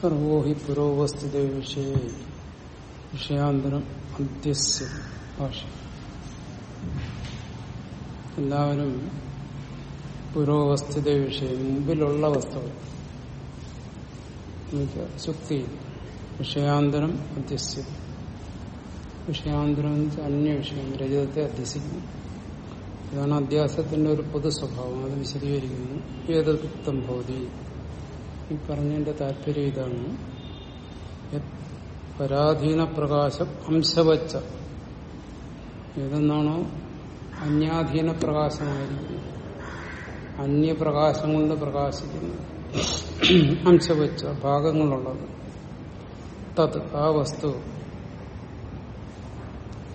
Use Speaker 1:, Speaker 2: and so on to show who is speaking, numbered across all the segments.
Speaker 1: Servo he പുരോവസ്ഥിത വിഷയ വിഷയാന്തരം അധ്യസ്യ ഭാഷ. എല്ലാവരും പുരോവസ്ഥിത വിഷയം മുമ്പിലുള്ള വസ്തുക്കൾ. ശുക്തി വിഷയാന്തരം അധ്യസ്യ വിഷയാന്തരം അന്യ വിഷയം രജതത്തെ അധ്യസിക്കുന്നു. ഇതാണ് അധ്യാസത്തിന്റെ ഒരു പൊതു സ്വഭാവം അത് വിശദീകരിക്കുന്നു. ഏതയുക്തം ഭവതി. ഈ പറഞ്ഞതിന്റെ താല്പര്യം ഇതാണ്. പരാധീന പ്രകാശം അംശവച്ച. ഏതെന്നാണോ? അന്യാധീന പ്രകാശമായിരിക്കുന്നത് അന്യപ്രകാശം കൊണ്ട് പ്രകാശിക്കുന്നത് അംശവച്ച ഭാഗങ്ങളുള്ളത്. തത് ആ വസ്തു.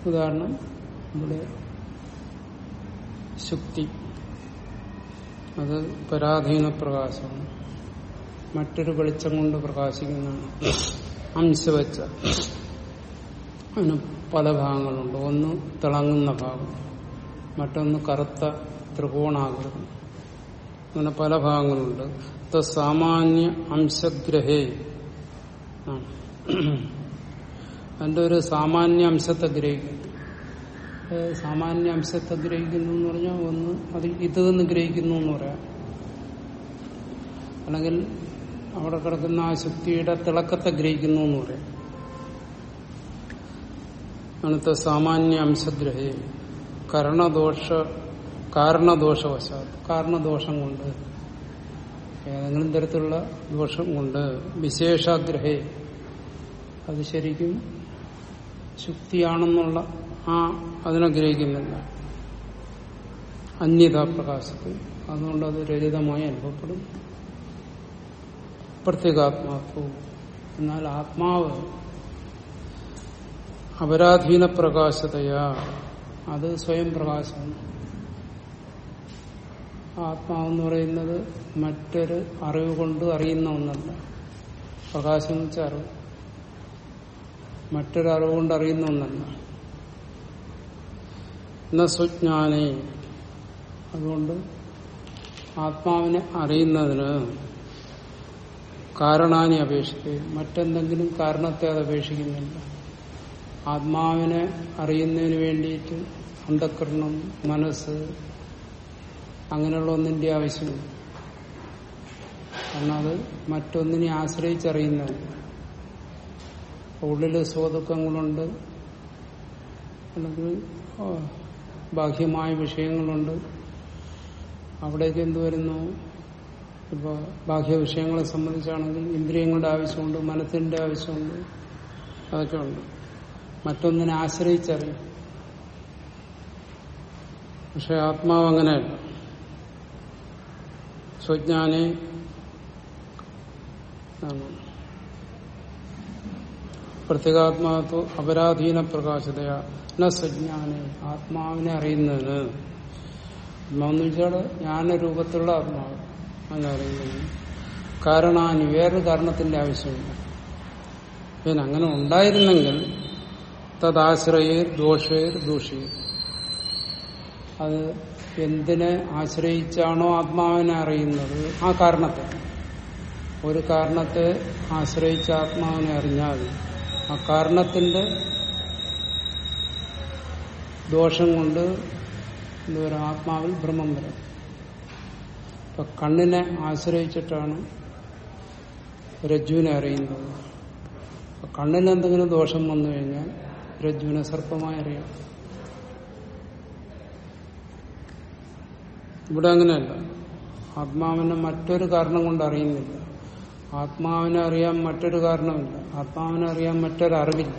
Speaker 1: ഉദാഹരണം നമ്മുടെ ശുക്തി. അത് പരാധീന പ്രകാശമാണ്. മറ്റൊരു വെളിച്ചം കൊണ്ട് പ്രകാശിക്കുന്നതാണ് അംശവച്ച അതിന് പല ഭാഗങ്ങളുണ്ട്. ഒന്ന് തിളങ്ങുന്ന ഭാഗം മറ്റൊന്ന് കറുത്ത ത്രികോണാകൃതി. അങ്ങനെ പല ഭാഗങ്ങളുണ്ട്. സാമാന്യ അംശഗ്രഹേ. അതിന്റെ ഒരു സാമാന്യ അംശത്തെ ഗ്രഹിക്കുന്നു. സാമാന്യ അംശത്തെ ഗ്രഹിക്കുന്നു എന്ന് പറഞ്ഞാൽ ഒന്ന് അത് ഇത് എന്ന് ഗ്രഹിക്കുന്നു എന്ന് പറയാം. അല്ലെങ്കിൽ അവിടെ കിടക്കുന്ന ആ ശക്തിയുടെ തിളക്കത്തെ ഗ്രഹിക്കുന്നു എന്ന് പറയാം. അടുത്ത സാമാന്യ അംശഗ്രഹേ കരണദോഷ കാരണദോഷവശാൽ കാരണദോഷം കൊണ്ട് ഏതെങ്കിലും തരത്തിലുള്ള ദോഷം കൊണ്ട് വിശേഷാഗ്രഹേ അത് ശരിക്കും ശുക്തിയാണെന്നുള്ള ആ അതിനെ ഗ്രഹിക്കുന്നില്ല. അന്യതാ പ്രകാശത്തിൽ. അതുകൊണ്ട് അത് രഹിതമായി അനുഭവപ്പെടും. പ്രത്യേകാത്മാത്വം എന്നാൽ ആത്മാവ് അപരാധീന പ്രകാശതയാ. അത് സ്വയം പ്രകാശമാണ്. ആത്മാവെന്ന് പറയുന്നത് മറ്റൊരു അറിവ് കൊണ്ട് അറിയുന്ന ഒന്നല്ല. പ്രകാശം വെച്ച അറിവ്. മറ്റൊരു അറിവ് കൊണ്ട് അറിയുന്ന ഒന്നല്ല. സുജ്ഞാനെ അതുകൊണ്ട് ആത്മാവിനെ അറിയുന്നതിന് കാരണാനി അപേക്ഷിക്കുകയും മറ്റെന്തെങ്കിലും കാരണത്തെ അത് അപേക്ഷിക്കുന്നില്ല. ആത്മാവിനെ അറിയുന്നതിന് വേണ്ടിയിട്ട് അന്ധക്കരണം മനസ്സ് അങ്ങനെയുള്ള ഒന്നിന്റെ ആവശ്യമില്ല. കാരണം അത് മറ്റൊന്നിനെ ആശ്രയിച്ചറിയുന്നതല്ല ഉള്ളിൽ സ്വതുക്കങ്ങളുണ്ട് അല്ലെങ്കിൽ ബാഹ്യമായ വിഷയങ്ങളുണ്ട്. അവിടേക്ക് എന്ത് വരുന്നു? ഇപ്പോൾ ബാഹ്യ വിഷയങ്ങളെ സംബന്ധിച്ചാണെങ്കിൽ ഇന്ദ്രിയങ്ങളുടെ ആവശ്യമുണ്ട് മനസ്സിന്റെ ആവശ്യമുണ്ട് അതൊക്കെ ഉണ്ട്. മറ്റൊന്നിനെ ആശ്രയിച്ചറിയും. പക്ഷെ ആത്മാവ് അങ്ങനെയല്ല സ്വജ്ഞാനെ പ്രത്യേകാത്മാത്വ അപരാധീന പ്രകാശതയാ ന സ്വജ്ഞാനെ ആത്മാവിനെ അറിയുന്നതിന്. ആത്മാവെന്ന് വെച്ചാൽ ജ്ഞാനരൂപത്തിലുള്ള ആത്മാവ്. അങ്ങനെ കാരണം ആ വേറൊരു കാരണത്തിന്റെ ആവശ്യമില്ല. പിന്നെ അങ്ങനെ ഉണ്ടായിരുന്നെങ്കിൽ തദാശ്രയേ ദോഷേ ദൂഷി. അത് എന്തിനെ ആശ്രയിച്ചാണോ ആത്മാവിനെ അറിയുന്നത്? ആ കാരണത്തെ. ഒരു കാരണത്തെ ആശ്രയിച്ച ആത്മാവിനെ അറിഞ്ഞാൽ ആ കാരണത്തിന്റെ ദോഷം കൊണ്ട് ഒരു ആത്മാവിൽ ഭ്രമം വരും. ഇപ്പൊ കണ്ണിനെ ആശ്രയിച്ചിട്ടാണ് രജ്ജുവിനെ അറിയുന്നത്. കണ്ണിന് എന്തെങ്കിലും ദോഷം വന്നു കഴിഞ്ഞാൽ രജ്ജുവിനെ സർപ്പമായി അറിയാം. ഇവിടെ അങ്ങനെയല്ല. ആത്മാവിനെ മറ്റൊരു കാരണം കൊണ്ട് അറിയുന്നില്ല. ആത്മാവിനെ അറിയാൻ മറ്റൊരു കാരണമില്ല. ആത്മാവിനെ അറിയാൻ മറ്റൊരു അറിവില്ല.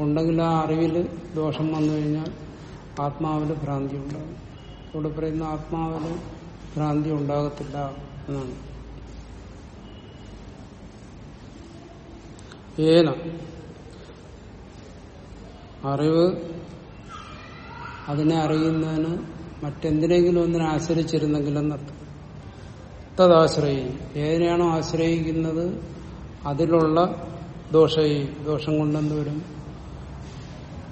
Speaker 1: ഉണ്ടെങ്കിൽ ആ അറിവിൽ ദോഷം വന്നു കഴിഞ്ഞാൽ ആത്മാവിന് ഭ്രാന്തി ഉണ്ടാകും ഇവിടെ പറയുന്ന ആത്മാവിന് ഭ്രാന്തി ഉണ്ടാകത്തില്ല എന്നാണ്. ഏന. അറിവ് അതിനെ അറിയുന്നതിന് മറ്റെന്തിനെങ്കിലും ഒന്നിനെ ആശ്രയിച്ചിരുന്നെങ്കിലെന്നർത്ഥം. തദാശ്രയി. ഏതിനെയാണോ ആശ്രയിക്കുന്നത്? അതിലുള്ള ദോഷ. ദോഷം കൊണ്ടെന്ത് വരും?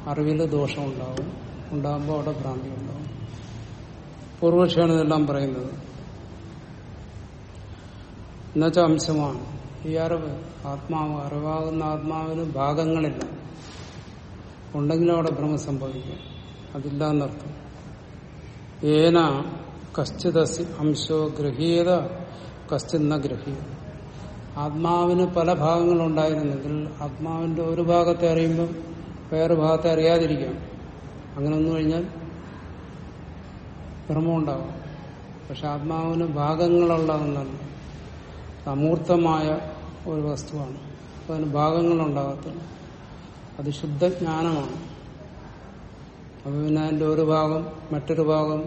Speaker 1: അറിവിൽ ദോഷം ഉണ്ടാവും ഉണ്ടാകുമ്പോൾ അവിടെ ഭ്രാന്തി ഉണ്ടാവും. പൂർവക്ഷമാണ് ഇതെല്ലാം പറയുന്നത്. എന്നുവെച്ചാൽ അംശമാണ്. ഈ അറിവ് ആത്മാവ് അറിവാകുന്ന ആത്മാവിന് ഭാഗങ്ങളില്ല. ഉണ്ടെങ്കിലും അവിടെ ഭ്രമം സംഭവിക്കും. അതില്ല എന്നർത്ഥം. ഏന കശ്ചിത് അംശോ ഗ്രഹീയത കശ്ചിന്ന ഗ്രഹീത ആത്മാവിന് പല ഭാഗങ്ങളുണ്ടായിരുന്നെങ്കിൽ ആത്മാവിന്റെ ഒരു ഭാഗത്തെ അറിയുമ്പം വേറെ ഭാഗത്തെ അറിയാതിരിക്കാം. അങ്ങനെ വന്നു കഴിഞ്ഞാൽ ഭ്രമം ഉണ്ടാവും. പക്ഷെ ആത്മാവിന് ഭാഗങ്ങളുള്ളതെന്നല്ല അമൂർത്തമായ ഒരു വസ്തുവാണ്. അതിന് ഭാഗങ്ങളുണ്ടാകത്തില്ല. അത് ശുദ്ധജ്ഞാനമാണ്. അപ്പൊ പിന്നെ അതിന്റെ ഒരു ഭാഗം മറ്റൊരു ഭാഗം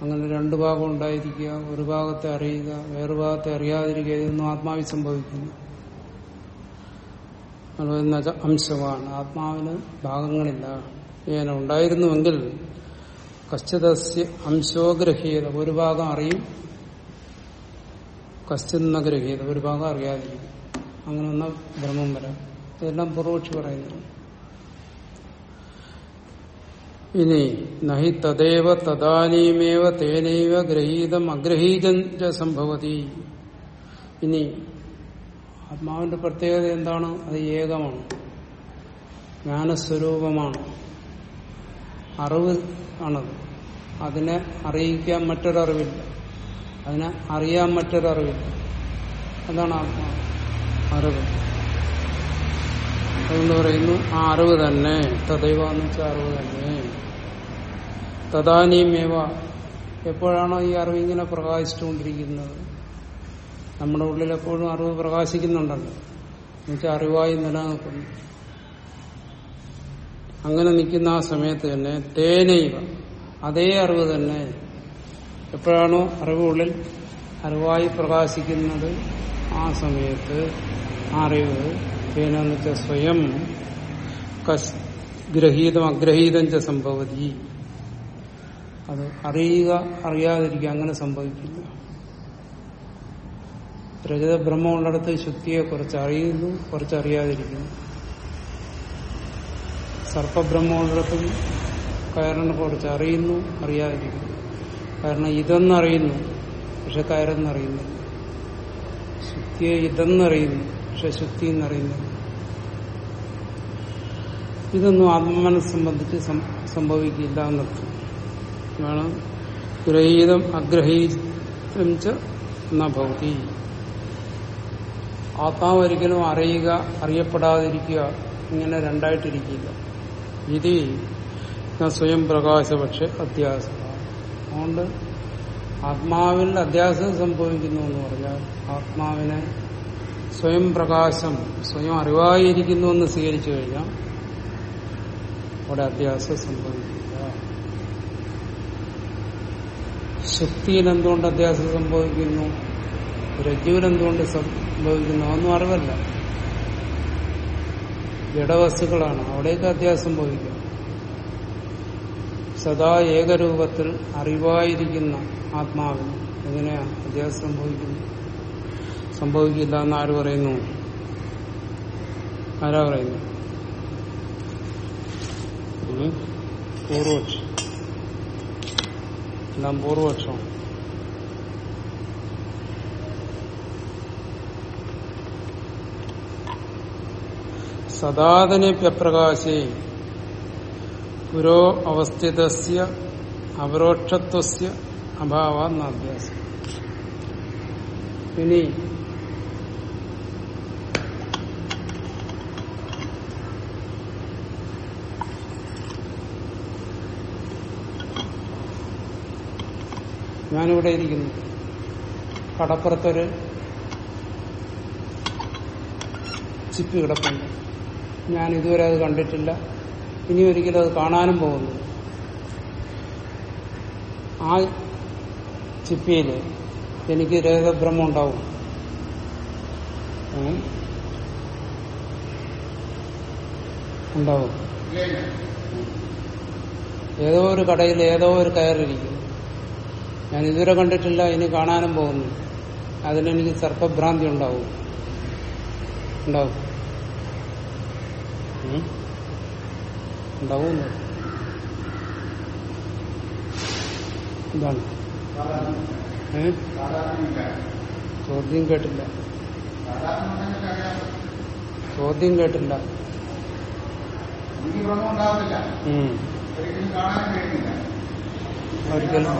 Speaker 1: അങ്ങനെ രണ്ടു ഭാഗം ഉണ്ടായിരിക്കുക ഒരു ഭാഗത്തെ അറിയുക വേറൊരു ഭാഗത്തെ അറിയാതിരിക്കുക ഇതൊന്നും ആത്മാവിൽ സംഭവിക്കുന്നു അംശമാണ്. ആത്മാവിന് ഭാഗങ്ങളില്ല. ഇങ്ങനെ ഉണ്ടായിരുന്നുവെങ്കിൽ കശ്ചിതസ്യ അംശോഗ്രഹീയത ഒരു ഭാഗം അറിയും കശ്ചിന്ന ഗ്രഹീയത ഒരു ഭാഗം അറിയാതിരിക്കും. അങ്ങനെ വന്ന ഭ്രമം വരാം. ഇതെല്ലാം പൂർവക്ഷി പറയുന്നു. ഇനി നഹി തദേവ തദാനീമേവ തേനൈവ ഗ്രഹീതം അഗ്രഹീതം സംഭവതി. ഇനി ആത്മാവിന്റെ പ്രത്യേകത എന്താണ്? അത് ഏകമാണ്. ജ്ഞാനസ്വരൂപമാണ്. അറിവ് ആണത്. അതിനെ അറിയിക്കാൻ മറ്റൊരറിവില്ല. അതിനെ അറിയാൻ മറ്റൊരറിവില്ല. അതാണ് ആത്മാവ് അറിവ്. അതുകൊണ്ട് പറയുന്നു ആ അറിവ് തന്നെ. തദൈവ എന്ന് വെച്ചാൽ അറിവ് തന്നെ. തദാനീമേവ എപ്പോഴാണോ ഈ അറിവ് ഇങ്ങനെ പ്രകാശിച്ചുകൊണ്ടിരിക്കുന്നത്? നമ്മുടെ ഉള്ളിൽ എപ്പോഴും അറിവ് പ്രകാശിക്കുന്നുണ്ടല്ലോ. എന്നുവെച്ചാൽ അറിവായി നിലനിൽക്കുന്നു. അങ്ങനെ നിൽക്കുന്ന ആ സമയത്ത് തന്നെ തേനൈവ. അതേ അറിവ് തന്നെ എപ്പോഴാണോ അറിവുള്ളിൽ അറിവായി പ്രകാശിക്കുന്നത് ആ സമയത്ത് ആ അറിവ് തേനെന്ന് വെച്ചാൽ സ്വയം ഗ്രഹീതം അഗ്രഹീതം ച സംഭവതി. അത് അറിയുക അറിയാതിരിക്കുക അങ്ങനെ സംഭവിക്കില്ല. രജത ബ്രഹ്മമുള്ളിടത്ത് ശുദ്ധിയെ കുറച്ച് അറിയുന്നു കുറച്ച് അറിയാതിരിക്കുന്നു സർപ്പബ്രഹ്മമുള്ളിടത്തും കയറിനെ കുറിച്ച് അറിയുന്നു അറിയാതിരിക്കുന്നു. കാരണം ഇതെന്നറിയുന്നു പക്ഷെ കയറെന്നറിയുന്നു ശുദ്ധിയെ ഇതെന്നറിയുന്നു പക്ഷെ ശുദ്ധി എന്നറിയുന്നു ഇതൊന്നും ആത്മനെ സംബന്ധിച്ച് സംഭവിക്കില്ല എന്നർത്ഥം. വേണം ഗ്രഹീതം അഗ്രഹീതം ച ഭവതി. ആത്മാവ് ഒരിക്കലും അറിയുക അറിയപ്പെടാതിരിക്കുക ഇങ്ങനെ രണ്ടായിട്ടിരിക്കില്ല. ഇത് സ്വയം പ്രകാശ പക്ഷെ അധ്യാസം. അതുകൊണ്ട് ആത്മാവിൽ അധ്യാസം സംഭവിക്കുന്നു എന്ന് പറഞ്ഞാൽ ആത്മാവിനെ സ്വയം പ്രകാശം സ്വയം അറിവായിരിക്കുന്നു എന്ന് സ്വീകരിച്ചു കഴിഞ്ഞാൽ അവിടെ അധ്യാസം സംഭവിക്കില്ല. ശക്തിയിൽ എന്തുകൊണ്ട് അധ്യാസം സംഭവിക്കുന്നു? രജ്ജുവിൽ എന്തുകൊണ്ട് സംഭവിക്കുന്നു? അതൊന്നും അറിവല്ല. ജഡവസ്തുക്കളാണ് അവിടേക്ക് അധ്യാസം സംഭവിക്കും സദാ ഏകരൂപത്തിൽ അറിവായിരിക്കുന്ന ആത്മാവിന് എങ്ങനെയാ അധ്യാസം സംഭവിക്കുന്നു സംഭവിക്കില്ല എന്ന് ആര് പറയുന്നു? ആരാ പറയുന്നു പൂർവപക്ഷം എല്ലാം പൂർവപക്ഷം സദാതനെപ്യപ്രകാശേ പുരോ അവസ്ഥിതസ്യ അപരോക്ഷത്വസ്യ അഭാവ ഇനി ഞാനിവിടെ ഇരിക്കുന്നു. കടപ്പുറത്തൊരു ചിപ്പ് കിടപ്പുണ്ട്. ഞാൻ ഇതുവരെ അത് കണ്ടിട്ടില്ല. ഇനി ഒരിക്കലും അത് കാണാനും പോകുന്നു. ആ ചിപ്പിയിൽ എനിക്ക് രേഖഭ്രമം ഉണ്ടാവും. ഉണ്ടാവും. ഏതോ ഒരു കടയിൽ ഏതോ ഒരു കയറിയിരിക്കും. ഞാൻ ഇതുവരെ കണ്ടിട്ടില്ല ഇനി കാണാനും പോകുന്നു. അതിനെനിക്ക് സർപ്പഭ്രാന്തി ഉണ്ടാവും. ഉണ്ടാവും. ഉണ്ടാവുമല്ലോ എന്താണ് ചോദ്യം കേട്ടില്ല. ചോദ്യം കേട്ടില്ല.
Speaker 2: ഒരിക്കലും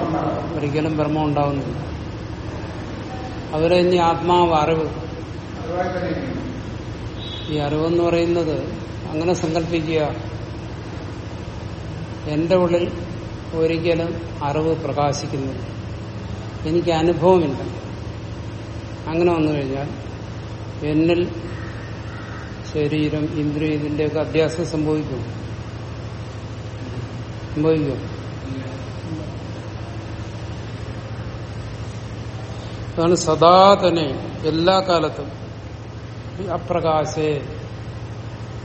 Speaker 1: ഒരിക്കലും ബ്രഹ്മം ഉണ്ടാവുന്നില്ല. അവരെ ഇനി ആത്മാവ് അറിവ്. ഈ അറിവെന്ന് പറയുന്നത് അങ്ങനെ സങ്കല്പിക്കുക എന്റെ ഉള്ളിൽ ഒരിക്കലും അറിവ് പ്രകാശിക്കുന്നില്ല. എനിക്ക് അനുഭവമില്ല അങ്ങനെ വന്നു കഴിഞ്ഞാൽ എന്നിൽ ശരീരം ഇന്ദ്രിയ ഇതിന്റെയൊക്കെ അഭ്യാസം സംഭവിക്കും. സംഭവിക്കും? അതാണ് സദാ തന്നെ എല്ലാ കാലത്തും അപ്രകാശേ.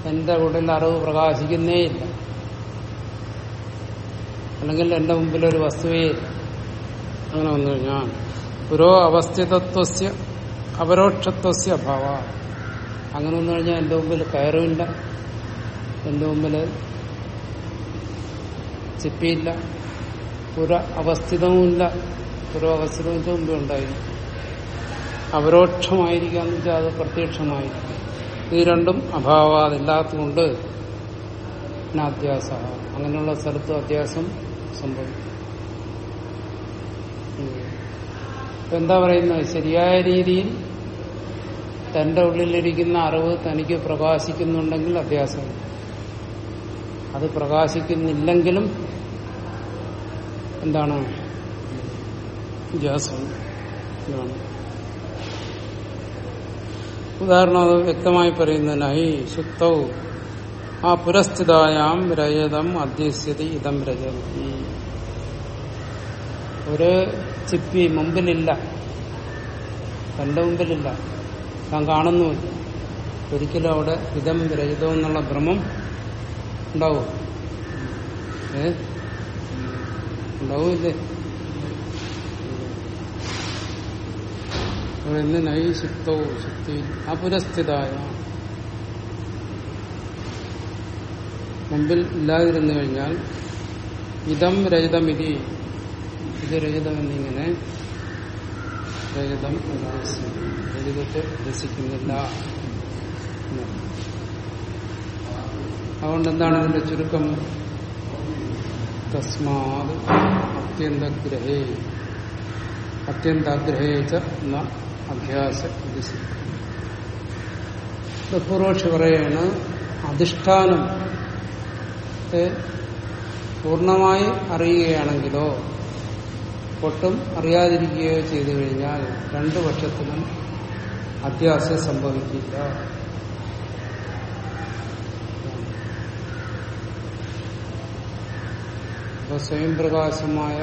Speaker 1: എന്റെ ഉള്ളിൽ അറിവ് പ്രകാശിക്കുന്നേയില്ല അല്ലെങ്കിൽ എന്റെ മുമ്പിൽ ഒരു വസ്തുവേ അങ്ങനെ വന്നു കഴിഞ്ഞാൽ പുരോ അവസ്ഥിതത്വസ്യ അപരോക്ഷത്വസ്യ അഭാവ. അങ്ങനെ വന്നു കഴിഞ്ഞാൽ എന്റെ മുമ്പിൽ കയറുമില്ല എന്റെ മുമ്പിൽ ചിപ്പിയില്ല പുര അവസ്ഥിതവുമില്ല. അവസ്ഥിതവും എന്റെ മുമ്പേ ഉണ്ടായിരുന്നു അപരോക്ഷമായിരിക്കാന്ന് വെച്ചാൽ അത് പ്രത്യക്ഷമായിരിക്കും. ഇത് രണ്ടും അഭാവാതില്ലാത്തതുകൊണ്ട് അധ്യാസ അങ്ങനെയുള്ള സ്ഥലത്തും അധ്യാസം സംഭവിക്കും. എന്താ പറയുന്നത് ശരിയായ രീതിയിൽ തന്റെ ഉള്ളിലിരിക്കുന്ന അറിവ് തനിക്ക് പ്രകാശിക്കുന്നുണ്ടെങ്കിൽ അധ്യാസം അത് പ്രകാശിക്കുന്നില്ലെങ്കിലും എന്താണ്? ഇതാണ്. ഉദാഹരണം അത് വ്യക്തമായി പറയുന്നതിനായി ശുദ്ധവും ആ പുരസ്ഥിതായാം രജതം അധ്യസ്യത ഇതം രജതം ഒരു ചിപ്പി മുമ്പിലില്ല. തന്റെ മുമ്പിലില്ല. താൻ കാണുന്നു. ഒരിക്കലും അവിടെ ഇതം രഹിതം എന്നുള്ള ഭ്രമം ഉണ്ടാവും? ഏ? ഉണ്ടാവില്ലേ? പറയുന്ന നൈ ശുദ്ധവും ശക്തി അപുരസ്ഥിതായ. മുമ്പിൽ ഇല്ലാതിരുന്നു കഴിഞ്ഞാൽ ഇതം രഹിതമിതി ഇത് രഹിതം എന്നിങ്ങനെ രഹിതം. രഹിതത്തെ രസിക്കുന്നില്ല. അതുകൊണ്ട് എന്താണ് ഇതിന്റെ ചുരുക്കം തസ്മാത് അത്യന്തഗ്രഹേ അത്യന്താഗ്രഹേച്ച എന്ന അഭ്യാസ പൂർവക്ഷി പറയാണ് അധിഷ്ഠാനത്തെ പൂർണമായി അറിയുകയാണെങ്കിലോ ഒട്ടും അറിയാതിരിക്കുകയോ ചെയ്തു കഴിഞ്ഞാൽ രണ്ടു വർഷത്തിനും അധ്യാസം സംഭവിക്കില്ല. സ്വയം പ്രകാശമായ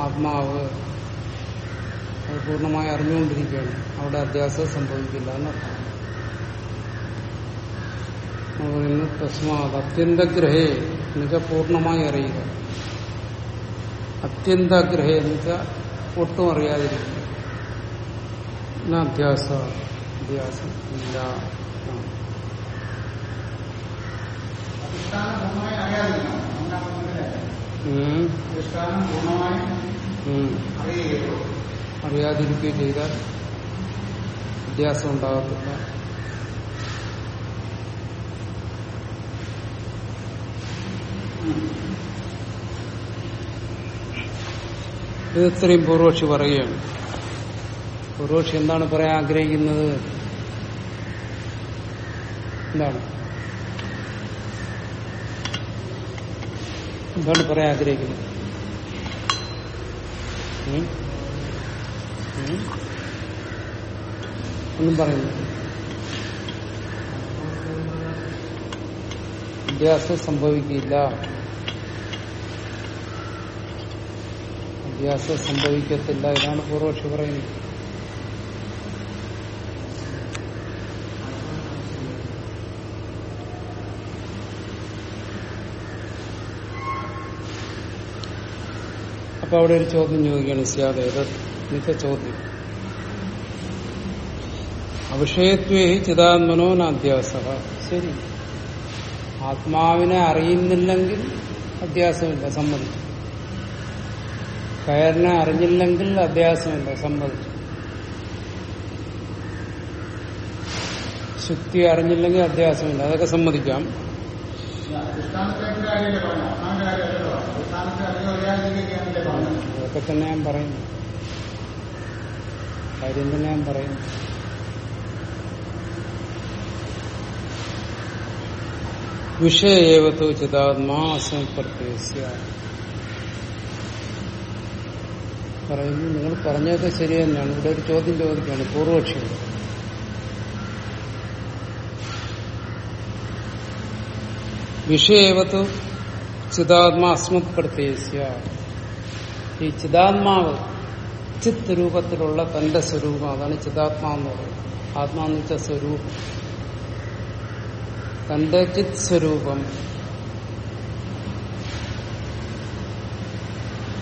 Speaker 1: ആത്മാവ് അത് പൂർണമായി അറിഞ്ഞുകൊണ്ടിരിക്കുകയാണ്. അവിടെ അധ്യാസം സംഭവിക്കില്ല എന്നർത്ഥം. നമ്മൾ പറയുന്നു തസ്മാത് അത്യന്തഗ്രഹേ എന്നുവെച്ചാൽ പൂർണമായി അറിയുക അത്യന്തഗ്രഹേ എന്ന് വെച്ചാൽ ഒട്ടും അറിയാതിരിക്കുക എന്നാ അധ്യാസ അധ്യാസം ഇല്ല ആ.
Speaker 2: അധിഷ്ഠാനം പൂർണമായി അറിയാതിരിക്കണം അങ്ങനെ മനസ്സിലാക്കാം
Speaker 1: ഉം.
Speaker 2: അധിഷ്ഠാനം പൂർണമായും
Speaker 1: ഉം.
Speaker 2: അറിയുകയുള്ളൂ
Speaker 1: അറിയാതിരിക്കുകയും ചെയ്താൽ അധ്യാസം ഉണ്ടാകത്തില്ല ഇത് ഇത്രയും പൂർവക്ഷി പറയുകയാണ്. പൂർവക്ഷി എന്താണ് പറയാൻ ആഗ്രഹിക്കുന്നത്? എന്താണ്? എന്താണ് പറയാൻ ആഗ്രഹിക്കുന്നത്? ഒന്നും പറയുന്നു അഭ്യാസം സംഭവിക്കില്ല. അഭ്യാസം സംഭവിക്കത്തില്ല. ഇതാണ് പൂർവക്ഷി പറയുന്നത്. അപ്പൊ അവിടെ ഒരു ചോദ്യം ചോദിക്കുകയാണ് സ്യാദേത് നിത്യ ചോദ്യം. അവിഷയത്വേ ചിതാത്മനോ നാധ്യാസ ശരി. ആത്മാവിനെ അറിയുന്നില്ലെങ്കിൽ അധ്യാസമില്ല സമ്മതിച്ചു. കയറിനെ അറിഞ്ഞില്ലെങ്കിൽ അധ്യാസമില്ല സമ്മതിച്ചു. ശുക്തി അറിഞ്ഞില്ലെങ്കിൽ അധ്യാസമില്ല അതൊക്കെ സമ്മതിക്കാം. അതൊക്കെ തന്നെ ഞാൻ പറയുന്നു. കാര്യം തന്നെ ഞാൻ പറയുന്നു. വിഷയേവത്തോ ചിതാത്മാ അസംപ്രത്യസ്യ പറയുന്നു നിങ്ങൾ പറഞ്ഞതൊക്കെ ശരി തന്നെയാണ്. ഇവിടെ ഒരു ചോദ്യം ചോദിക്കുകയാണ് പൂർവക്ഷികൾ വിഷയേവത്തു ചിതാത്മാ അസ്മത് പ്രത്യേക ഈ ചിതാത്മാവ് ചിത്ത് രൂപത്തിലുള്ള തന്റെ സ്വരൂപം അതാണ് ചിതാത്മാവെന്ന് പറയുന്നത് ആത്മാന്ന് വെച്ച സ്വരൂപം തന്റെ ചിത് സ്വരൂപം.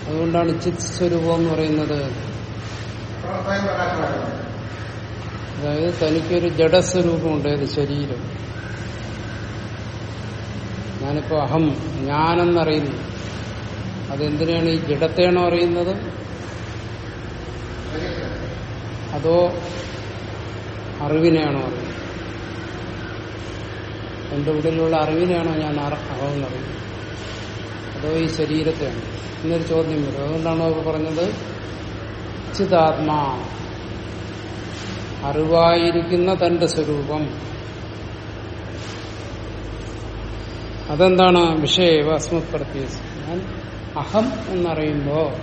Speaker 1: അതുകൊണ്ടാണ് ചിത് സ്വരൂപം എന്ന് പറയുന്നത്. അതായത് തനിക്കൊരു ജഡസ്വരൂപമുണ്ട് ഏത് ശരീരം. ഞാനിപ്പോ അഹം ഞാനെന്നറിയുന്നു. അതെന്തിനാണ് ഈ ജഡത്തെയാണോ അറിയുന്നത്? അതോ അറിവിനെയാണോ അറിയുന്നത്? എന്റെ ഉള്ളിലുള്ള അറിവിനെയാണോ ഞാൻ അഹമെന്ന് അറിയുന്നത് അതോ ഈ ശരീരത്തെയാണ്? എന്നൊരു ചോദ്യം വരും. അതുകൊണ്ടാണ് അവർ പറഞ്ഞത്? ചിതാത്മാ അറിവായിരിക്കുന്ന തന്റെ സ്വരൂപം. അതെന്താണ് വിഷയവ അസ്മത്പ്രത്യ ഞാൻ അഹം എന്നറിയുമ്പോ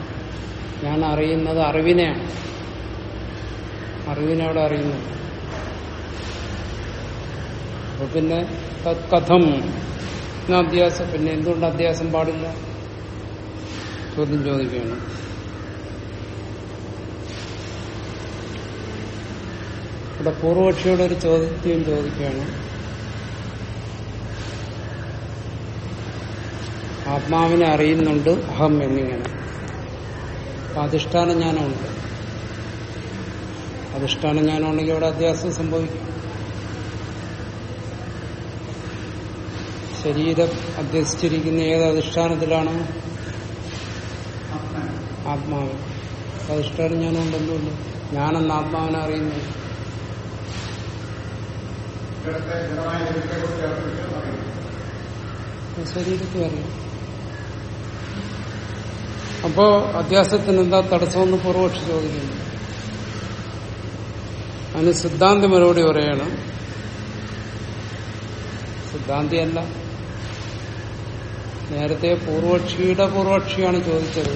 Speaker 1: ഞാൻ അറിയുന്നത് അറിവിനെയാണ്. അറിവിനെ അവിടെ അറിയുന്നു അപ്പൊ പിന്നെ കഥം. അധ്യാസം. പിന്നെ എന്തുകൊണ്ട് അധ്യാസം പാടില്ല? ചോദ്യം ചോദിക്കുകയാണ്. ഇവിടെ പൂർവപക്ഷിയോട് ഒരു ചോദ്യം ചോദിക്കുകയാണ്. ആത്മാവിനെ അറിയുന്നുണ്ട് അഹം എന്നിങ്ങനെ. അധിഷ്ഠാന ജ്ഞാനമുണ്ട് അധിഷ്ഠാന ജ്ഞാനമുണ്ടെങ്കിൽ ഇവിടെ അധ്യാസം സംഭവിക്കും. ശരീരം അധ്യസിച്ചിരിക്കുന്ന ഏത് അധിഷ്ഠാനത്തിലാണ്? ആത്മാവ്. അധിഷ്ഠാനം ഉണ്ടെന്നുണ്ട് ഞാനെന്ന് ആത്മാവിനെ അറിയുന്നു. ശരീരത്തെ അറിയാം. അപ്പോ അധ്യാസത്തിന് എന്താ തടസ്സമെന്ന് പൂർവക്ഷി ചോദിക്കുന്നു. അതിന് സിദ്ധാന്തി മറുപടി പറയണം. സിദ്ധാന്തിയല്ല. നേരത്തെ പൂർവക്ഷിയുടെ പൂർവക്ഷിയാണ് ചോദിച്ചത്.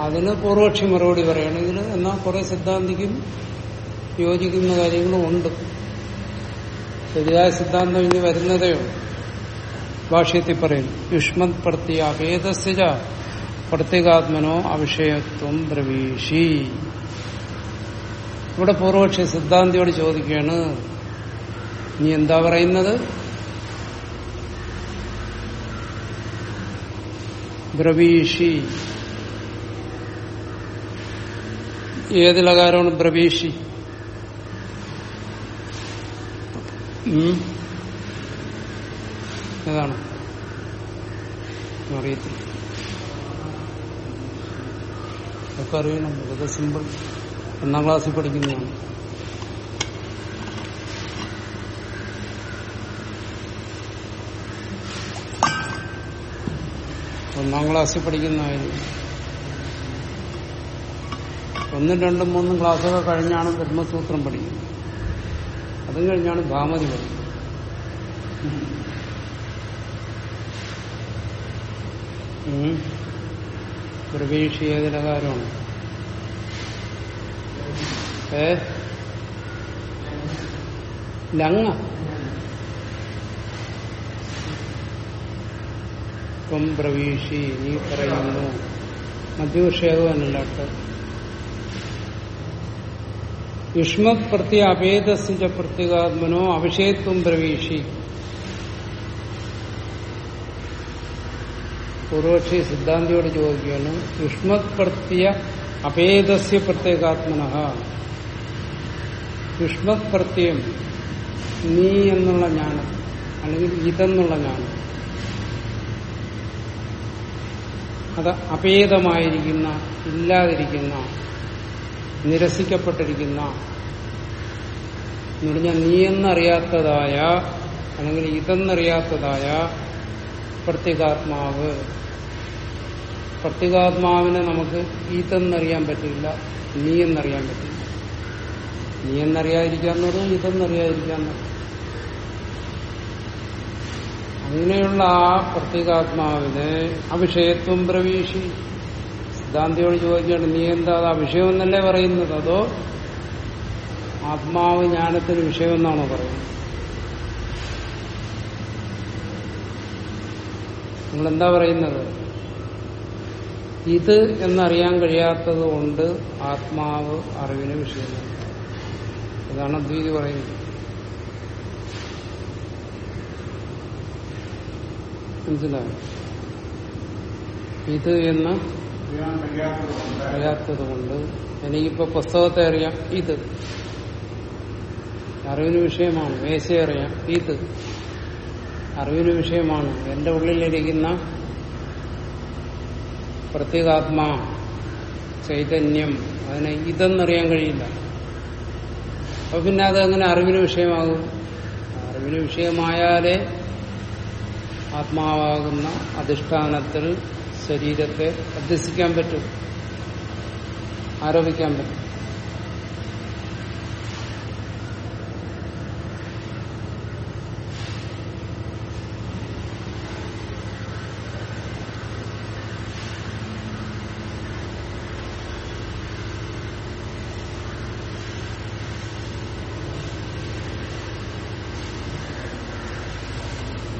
Speaker 1: അതിന് പൂർവക്ഷി മറുപടി പറയണം. എന്നാൽ കുറെ സിദ്ധാന്തിക്കും യോജിക്കുന്ന കാര്യങ്ങളും ഉണ്ട്. ശരിയായ സിദ്ധാന്തം ഇനി വരുന്നതേ ഉള്ളൂ. ഭാഷ്യത്തിൽ പറയുന്നു യുഷ്മത് പ്രത്യ അഭേദസ്ഥിത പ്രത്യേകാത്മനോ അവിഷയത്വം പ്രവീഷി ഇവിടെ പൂർവക്ഷി സിദ്ധാന്തിയോട് ചോദിക്കുകയാണ് നീ എന്താ പറയുന്നത്? ബ്രവീഷി. ഏതിലകാരമാണ് ബ്രവീഷി. ഏതാണ്? അറിയത്തില്ല. ഒക്കെ അറിയണം. ഇതൊക്കെ സിമ്പിൾ ഒന്നാം ക്ലാസ്സിൽ പഠിക്കുന്നതാണ്. ഒന്നാം ക്ലാസ്സിൽ പഠിക്കുന്നതായിരുന്നു. ഒന്നും രണ്ടും മൂന്നും ക്ലാസ്സൊക്കെ കഴിഞ്ഞാണ് ബ്രഹ്മസൂത്രം പഠിക്കുന്നത്. അതും കഴിഞ്ഞാണ് ഭാമതി പഠിക്കുന്നത്. പ്രവേശി ഏതിന്റെ കാര്യമാണ്? ഏ? ലങ്ങ. ത്വം പ്രവീഷി നീ പറയുന്നു. മധ്യവിഷേകമല്ല യുഷ്മത് പ്രത്യ അഭേദസിച്ച പ്രത്യേകാത്മനോ അവിഷയത്വം പ്രവീഷി. പൂർവക്ഷി സിദ്ധാന്തിയോട് ചോദിക്കുകയാണ് യുഷ്മത് പ്രത്യ അഭേദസ്യ പ്രത്യേകാത്മന. യുഷ്മത് പ്രത്യം നീ എന്നുള്ള ജ്ഞാനം അല്ലെങ്കിൽ ഇതെന്നുള്ള ജ്ഞാനം അത് അപേതമായിരിക്കുന്ന ഇല്ലാതിരിക്കുന്ന നിരസിക്കപ്പെട്ടിരിക്കുന്ന എന്ന് നീ എന്നറിയാത്തതായ അല്ലെങ്കിൽ ഇതെന്നറിയാത്തതായ പ്രത്യേകാത്മാവ്. പ്രത്യേകാത്മാവിനെ നമുക്ക് ഇതെന്നറിയാൻ പറ്റില്ല നീ എന്നറിയാൻ പറ്റില്ല നീ എന്നറിയാതിരിക്കാന്നതും ഇതെന്നറിയാതിരിക്കാന്നത് അങ്ങനെയുള്ള ആ പ്രത്യേകാത്മാവിനെ അവിഷയത്വം പ്രവീഷി സിദ്ധാന്തിയോട് ചോദിക്കുകയാണ് നീ എന്താ അത് അവിഷയമെന്നല്ലേ പറയുന്നത്? അതോ ആത്മാവ് ജ്ഞാനത്തിന് വിഷയമെന്നാണോ പറയുന്നത്? നിങ്ങളെന്താ പറയുന്നത്? ഇത് എന്നറിയാൻ കഴിയാത്തത് കൊണ്ട് ആത്മാവ് അറിവിന് വിഷയമല്ല. ഇതാണ് അദ്വൈതി പറയുന്നത്. മനസ്സിലായോ. ഇത് എന്ന് അറിയാത്തത് കൊണ്ട് എനിക്കിപ്പോ പുസ്തകത്തെ അറിയാം. ഇത്. അറിവിന് വിഷയമാണ്. മേശ അറിയാം. ഇത്. അറിവിന് വിഷയമാണ്. എന്റെ ഉള്ളിലിരിക്കുന്ന പ്രത്യേകാത്മാ ചൈതന്യം. അതിനെ ഇതെന്നറിയാൻ കഴിയില്ല. അപ്പൊ പിന്നെ അത് അങ്ങനെ അറിവിന് വിഷയമാകും? അറിവിന് വിഷയമായാലേ ആത്മാവാകുന്ന അധിഷ്ഠാനത്തിൽ ശരീരത്തെ അധ്യസിക്കാൻ പറ്റും ആരോപിക്കാൻ പറ്റും.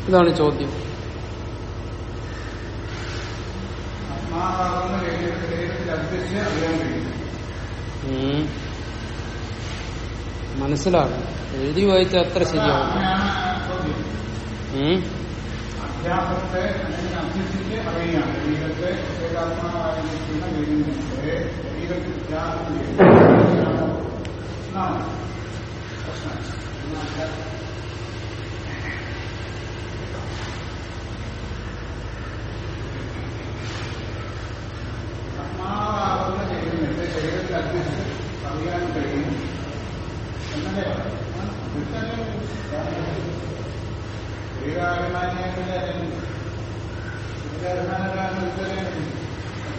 Speaker 1: ഇതാണ് ചോദ്യം. മനസ്സിലാകും. എഴുതി വായിച്ച അത്ര ശരിയാവും.
Speaker 2: ശരീരത്തെ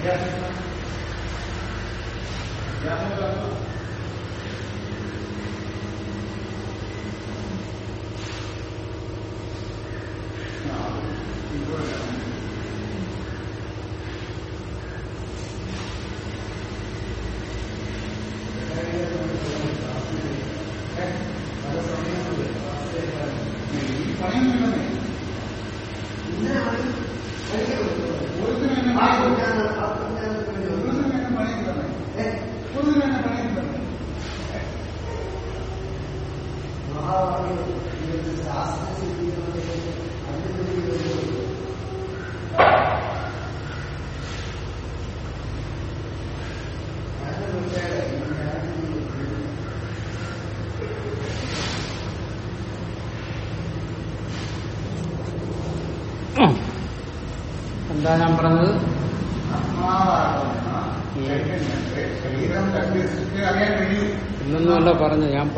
Speaker 1: Yeah.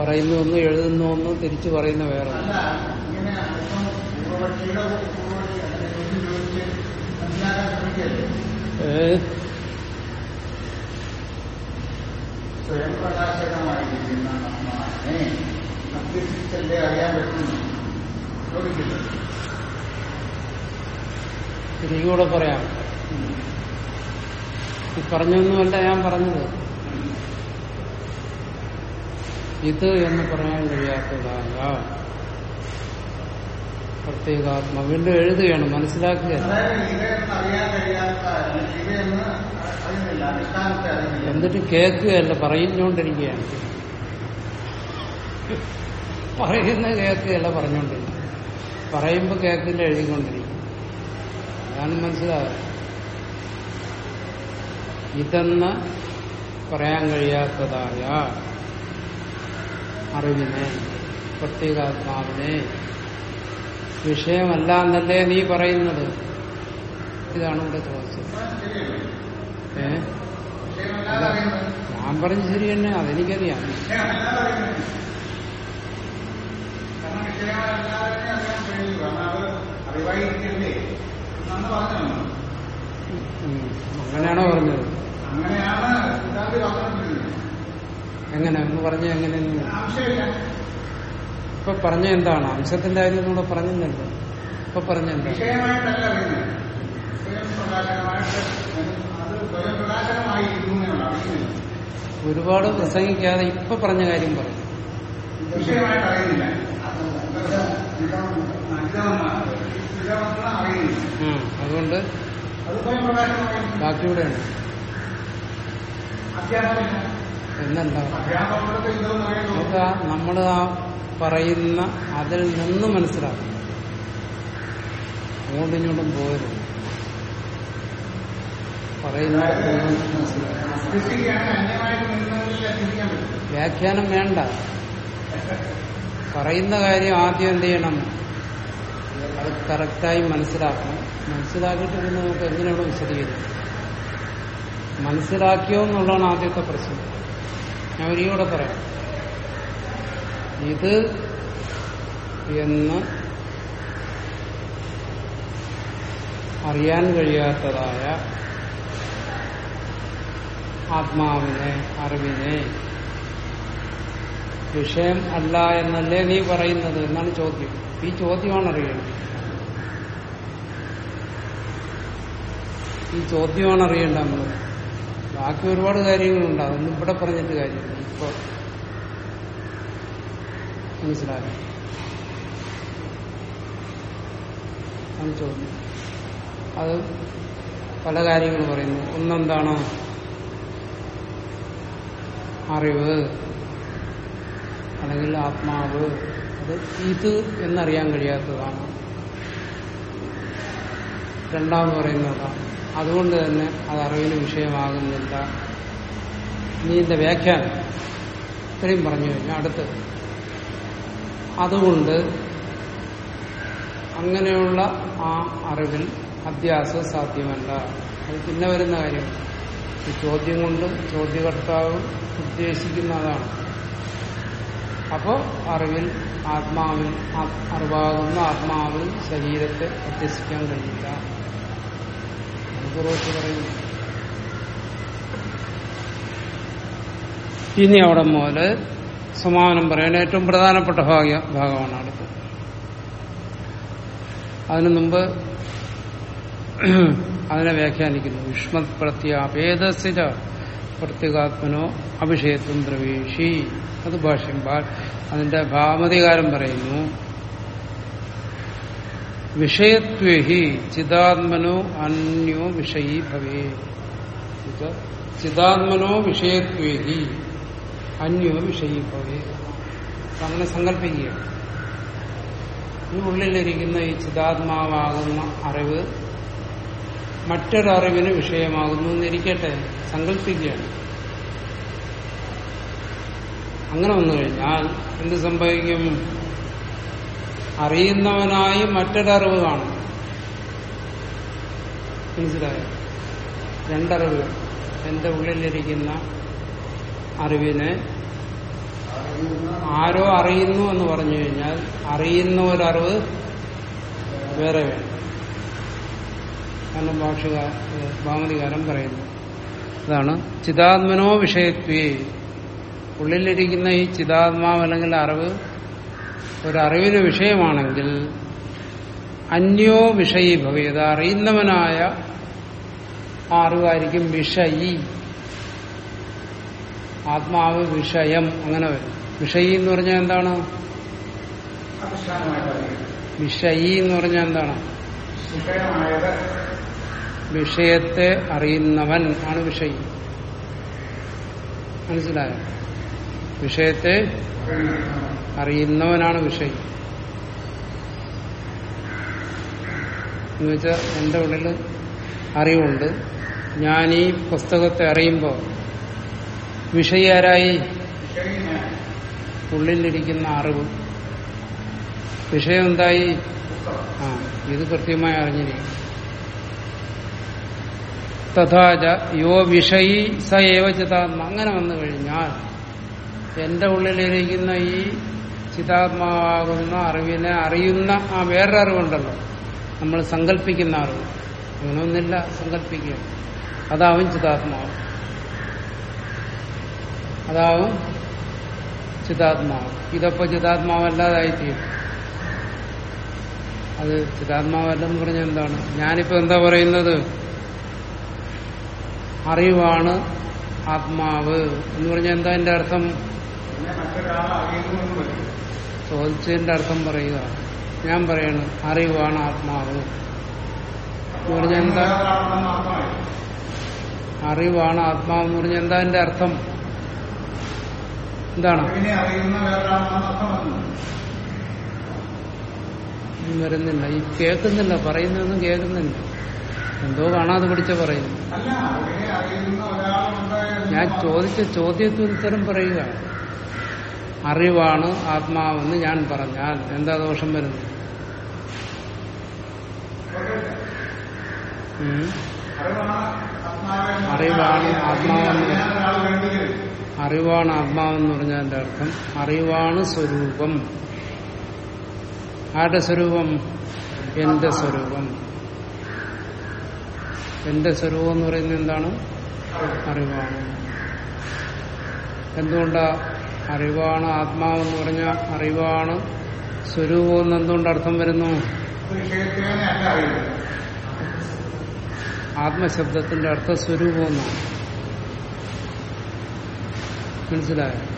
Speaker 1: പറയുന്ന ഒന്ന് എഴുതുന്ന ഒന്ന് തിരിച്ചു പറയുന്ന വേറെ ഏ?
Speaker 2: സ്വയം പ്രകാശകമായിരിക്കുന്ന ആത്മാവിനെ അഭ്യസിച്ചല്ലേ അറിയാൻ പറ്റുന്നു. ചോദിക്കില്ല
Speaker 1: തിരികൂടെ പറയാം. പറഞ്ഞൊന്നുമല്ല ഞാൻ പറഞ്ഞത്. ഇത് എന്ന് പറയാൻ കഴിയാത്തതായ പ്രത്യേകാത്മ വീണ്ടും എഴുതുകയാണ്
Speaker 2: മനസ്സിലാക്കുക
Speaker 1: എന്നിട്ട് കേൾക്കുകയല്ല പറഞ്ഞുകൊണ്ടിരിക്കുകയാണ് പറയുന്ന കേൾക്കുകയല്ല പറഞ്ഞുകൊണ്ടിരിക്കുക പറയുമ്പോൾ കേൾക്കില്ല എഴുതിക്കൊണ്ടിരിക്കും അതാണ് മനസ്സിലാകും ഇതെന്ന് പറയാൻ കഴിയാത്തതായ അറിവിനെ പ്രത്യേകാത്മാവിനെ. വിഷയമല്ല എന്നല്ലേ നീ പറയുന്നത്? ഇതാണ് ഇവിടെ ചോദിച്ചത്. ഏ? ഞാൻ പറഞ്ഞ ശരി തന്നെ അതെനിക്കറിയാം. അങ്ങനെയാണോ പറഞ്ഞത്?
Speaker 2: അങ്ങനെയാണ്
Speaker 1: എങ്ങനെ എന്ന് പറഞ്ഞ
Speaker 2: എങ്ങനെ
Speaker 1: ഇപ്പൊ പറഞ്ഞ എന്താണ്? അംശത്തിന്റെ കാര്യം കൂടെ പറഞ്ഞില്ലല്ലോ. ഇപ്പൊ പറഞ്ഞ എന്താണ്? ഒരുപാട് പ്രസംഗിക്കാതെ ഇപ്പൊ പറഞ്ഞ കാര്യം ഉം. അതുകൊണ്ട് ബാക്കിയൂടെയാണ്.
Speaker 2: അധ്യാപനമില്ല
Speaker 1: എന്നെന്താ നമ്മൾ ആ പറയുന്ന അതിൽ നിന്ന് മനസ്സിലാക്കും. അങ്ങോട്ടും ഇങ്ങോട്ടും പോകരുത് വ്യാഖ്യാനം വേണ്ട. പറയുന്ന കാര്യം ആദ്യം എന്ത് ചെയ്യണം? അത് കറക്റ്റായി മനസ്സിലാക്കണം. മനസ്സിലാക്കിയിട്ട് പിന്നെ നമുക്ക് എങ്ങനെയാണ് വിശദീകരിക്കും മനസ്സിലാക്കിയോ എന്നുള്ളതാണ് ആദ്യത്തെ പ്രശ്നം. ഒരികൂടെ പറയാം ഇത് എന്ന് അറിയാൻ കഴിയാത്തതായ ആത്മാവിനെ അറിവിനെ വിഷയം അല്ല എന്നല്ലേ നീ പറയുന്നത് എന്നാണ് ചോദ്യം. ഈ ചോദ്യമാണ് അറിയേണ്ടത് ഈ ചോദ്യമാണ് അറിയേണ്ട നമ്മൾ ബാക്കി ഒരുപാട് കാര്യങ്ങളുണ്ട്. അതൊന്നും ഇവിടെ പറഞ്ഞിട്ട് കാര്യമില്ല. ഇപ്പൊ മനസ്സിലായി? ആണ് ചോദ്യം. അത് പല കാര്യങ്ങൾ പറയുന്നു. ഒന്നെന്താണ്? അറിവ്. അല്ലെങ്കിൽ ആത്മാവ്. അത് ഇത് എന്നറിയാൻ കഴിയാത്തതാണ്. രണ്ടാമത് പറയുന്നതാണ് അതുകൊണ്ട് തന്നെ അത് അറിവിന് വിഷയമാകുന്നില്ല. നീ ഇതിന്റെ വ്യാഖ്യാനം. ഇത്രയും പറഞ്ഞു കഴിഞ്ഞാൽ അടുത്ത് അതുകൊണ്ട് അങ്ങനെയുള്ള ആ അറിവിൽ അധ്യാസം സാധ്യമല്ല. അത് പിന്നെ വരുന്ന കാര്യം ഈ ചോദ്യം കൊണ്ട് ചോദ്യകർത്താവ് ഉദ്ദേശിക്കുന്ന അതാണ് അപ്പോ അറിവിൽ ആത്മാവിൽ അറിവാകുന്ന ആത്മാവിൽ ശരീരത്തെ അധ്യസിക്കാൻ കഴിയില്ല. അനുപൂർവത്തിൽ പറയുന്നു ഇനി അവിടെ മുതൽ സമാനം പറയാൻ ഏറ്റവും പ്രധാനപ്പെട്ട ഭാഗ്യ ഭാഗമാണ് അടുത്ത് അതിനു മുമ്പ് അതിനെ വ്യാഖ്യാനിക്കുന്നു. യുഷ്മത് പ്രത്യാപേദസ്ഥിര പ്രത്യേകാത്മനോ അഭിഷേത്വം പ്രവേശി അത് ഭാഷ്യം അതിന്റെ ഭാമതികാരം പറയുന്നു. വിഷയത്വേഹി ചിതാത്മനോ അന്യോ വിഷയീ ഭവേ. ചിതാത്മനോ വിഷയത്വേഹി അന്യോ വിഷയീ ഭവേ. അങ്ങനെ സങ്കല്പിക്കുക. ഈ ഉള്ളിലിരിക്കുന്ന ഈ ചിതാത്മാവാകുന്ന അറിവ് മറ്റൊരറിവിന് വിഷയമാകുന്നു എന്നിരിക്കട്ടെ. സങ്കല്പിക്കുകയാണ്. അങ്ങനെ വന്നു കഴിഞ്ഞാൽ എന്ത് സംഭവിക്കും? അറിയുന്നവനായി മറ്റൊരറിവ് കാണും. മനസ്സിലായോ? രണ്ടറിവുകൾ എന്റെ ഉള്ളിലിരിക്കുന്ന അറിവിനെ ആരോ അറിയുന്നു എന്ന് പറഞ്ഞു കഴിഞ്ഞാൽ അറിയുന്ന ഒരറിവ് വേറെ വേണം. കാരണം ഭാഷക ഭാമതികാരം പറയുന്നു. അതാണ് ചിതാത്മനോ വിഷയത്വേ. ഉള്ളിലിരിക്കുന്ന ഈ ചിതാത്മാവ് അല്ലെങ്കിൽ അറിവ് ഒരറിവിന് വിഷയമാണെങ്കിൽ അന്യോ വിഷയി ഭവ്യത അറിയുന്നവനായ ആ അറിവായിരിക്കും വിഷയി. ആത്മാവ് വിഷയം അങ്ങനെ വരും. വിഷയി എന്ന് പറഞ്ഞാൽ എന്താണ്? വിഷയി എന്ന് പറഞ്ഞാൽ എന്താണ്? വിഷയത്തെ അറിയുന്നവൻ ആണ് വിഷയി. മനസ്സിലായോ? വിഷയത്തെ അറിയുന്നവനാണ് വിഷയി. എന്നുവെച്ചാൽ എന്റെ ഉള്ളിൽ അറിവുണ്ട്. ഞാൻ ഈ പുസ്തകത്തെ അറിയുമ്പോൾ വിഷയി ആരായി
Speaker 2: വിഷയിനെ
Speaker 1: ഉള്ളിലിരിക്കുന്ന അറിവ് വിഷയം എന്തായി ആ ഇത് കൃത്യമായി അറിഞ്ഞിരിക്കും. തഥാച യോ വിഷയി സ ഏവ അങ്ങനെ വന്നു കഴിഞ്ഞാൽ എന്റെ ഉള്ളിലിരിക്കുന്ന ഈ ചിതാത്മാവാകുന്ന അറിവിനെ അറിയുന്ന ആ വേറൊരു അറിവുണ്ടല്ലോ നമ്മൾ സങ്കല്പിക്കുന്ന അറിവ്. അങ്ങനെയൊന്നില്ല സങ്കല്പിക്കുക അതാവും ചിതാത്മാവ്. അതാവും ചിതാത്മാവ്. ഇതപ്പോ ചിതാത്മാവല്ലാതായിത്തീരും. അത് ചിതാത്മാവല്ലെന്ന് പറഞ്ഞാൽ എന്താണ്? ഞാനിപ്പോ എന്താ പറയുന്നത്? അറിവാണ് ആത്മാവ്. എന്ന് പറഞ്ഞാൽ എന്താ എന്റെ അർത്ഥം? ചോദിച്ചതിന്റെ അർത്ഥം പറയുക. ഞാൻ പറയണം അറിവാണ് ആത്മാവ്. എന്ന് പറഞ്ഞാൽ എന്താ?
Speaker 2: വേറൊരാളാണെന്ന് അർത്ഥമായി?
Speaker 1: അറിവാണ് ആത്മാവ് എന്ന് പറഞ്ഞാൽ എന്താ എന്റെ അർത്ഥം? എന്താണ്? വരുന്നില്ല. ഈ കേൾക്കുന്നില്ല പറയുന്നതൊന്നും കേൾക്കുന്നില്ല. എന്തോ കാണാതെ പിടിച്ച പറയുന്നു ഞാൻ ചോദിച്ച ചോദ്യത്തിന് ഉത്തരം പറയുക. അറിവാണ് ആത്മാവെന്ന് ഞാൻ പറഞ്ഞാൽ എന്താ ദോഷം വരുന്നത്.
Speaker 2: അറിവാണ് ആത്മാവെന്ന്
Speaker 1: അറിവാണ് ആത്മാവെന്ന് പറഞ്ഞതിന്റെ അർത്ഥം? അറിവാണ് സ്വരൂപം. ആരുടെ സ്വരൂപം? എന്റെ സ്വരൂപം. എന്റെ സ്വരൂപം എന്ന് പറയുന്നത് എന്താണ്? അറിവാണ്. എന്തുകൊണ്ടാ അറിവാണ് ആത്മാവെന്ന് പറഞ്ഞ അറിവാണ് സ്വരൂപം എന്ന് എന്തുകൊണ്ട് അർത്ഥം വരുന്നു? ആത്മശബ്ദത്തിന്റെ അർത്ഥ സ്വരൂപം മനസ്സിലായോ?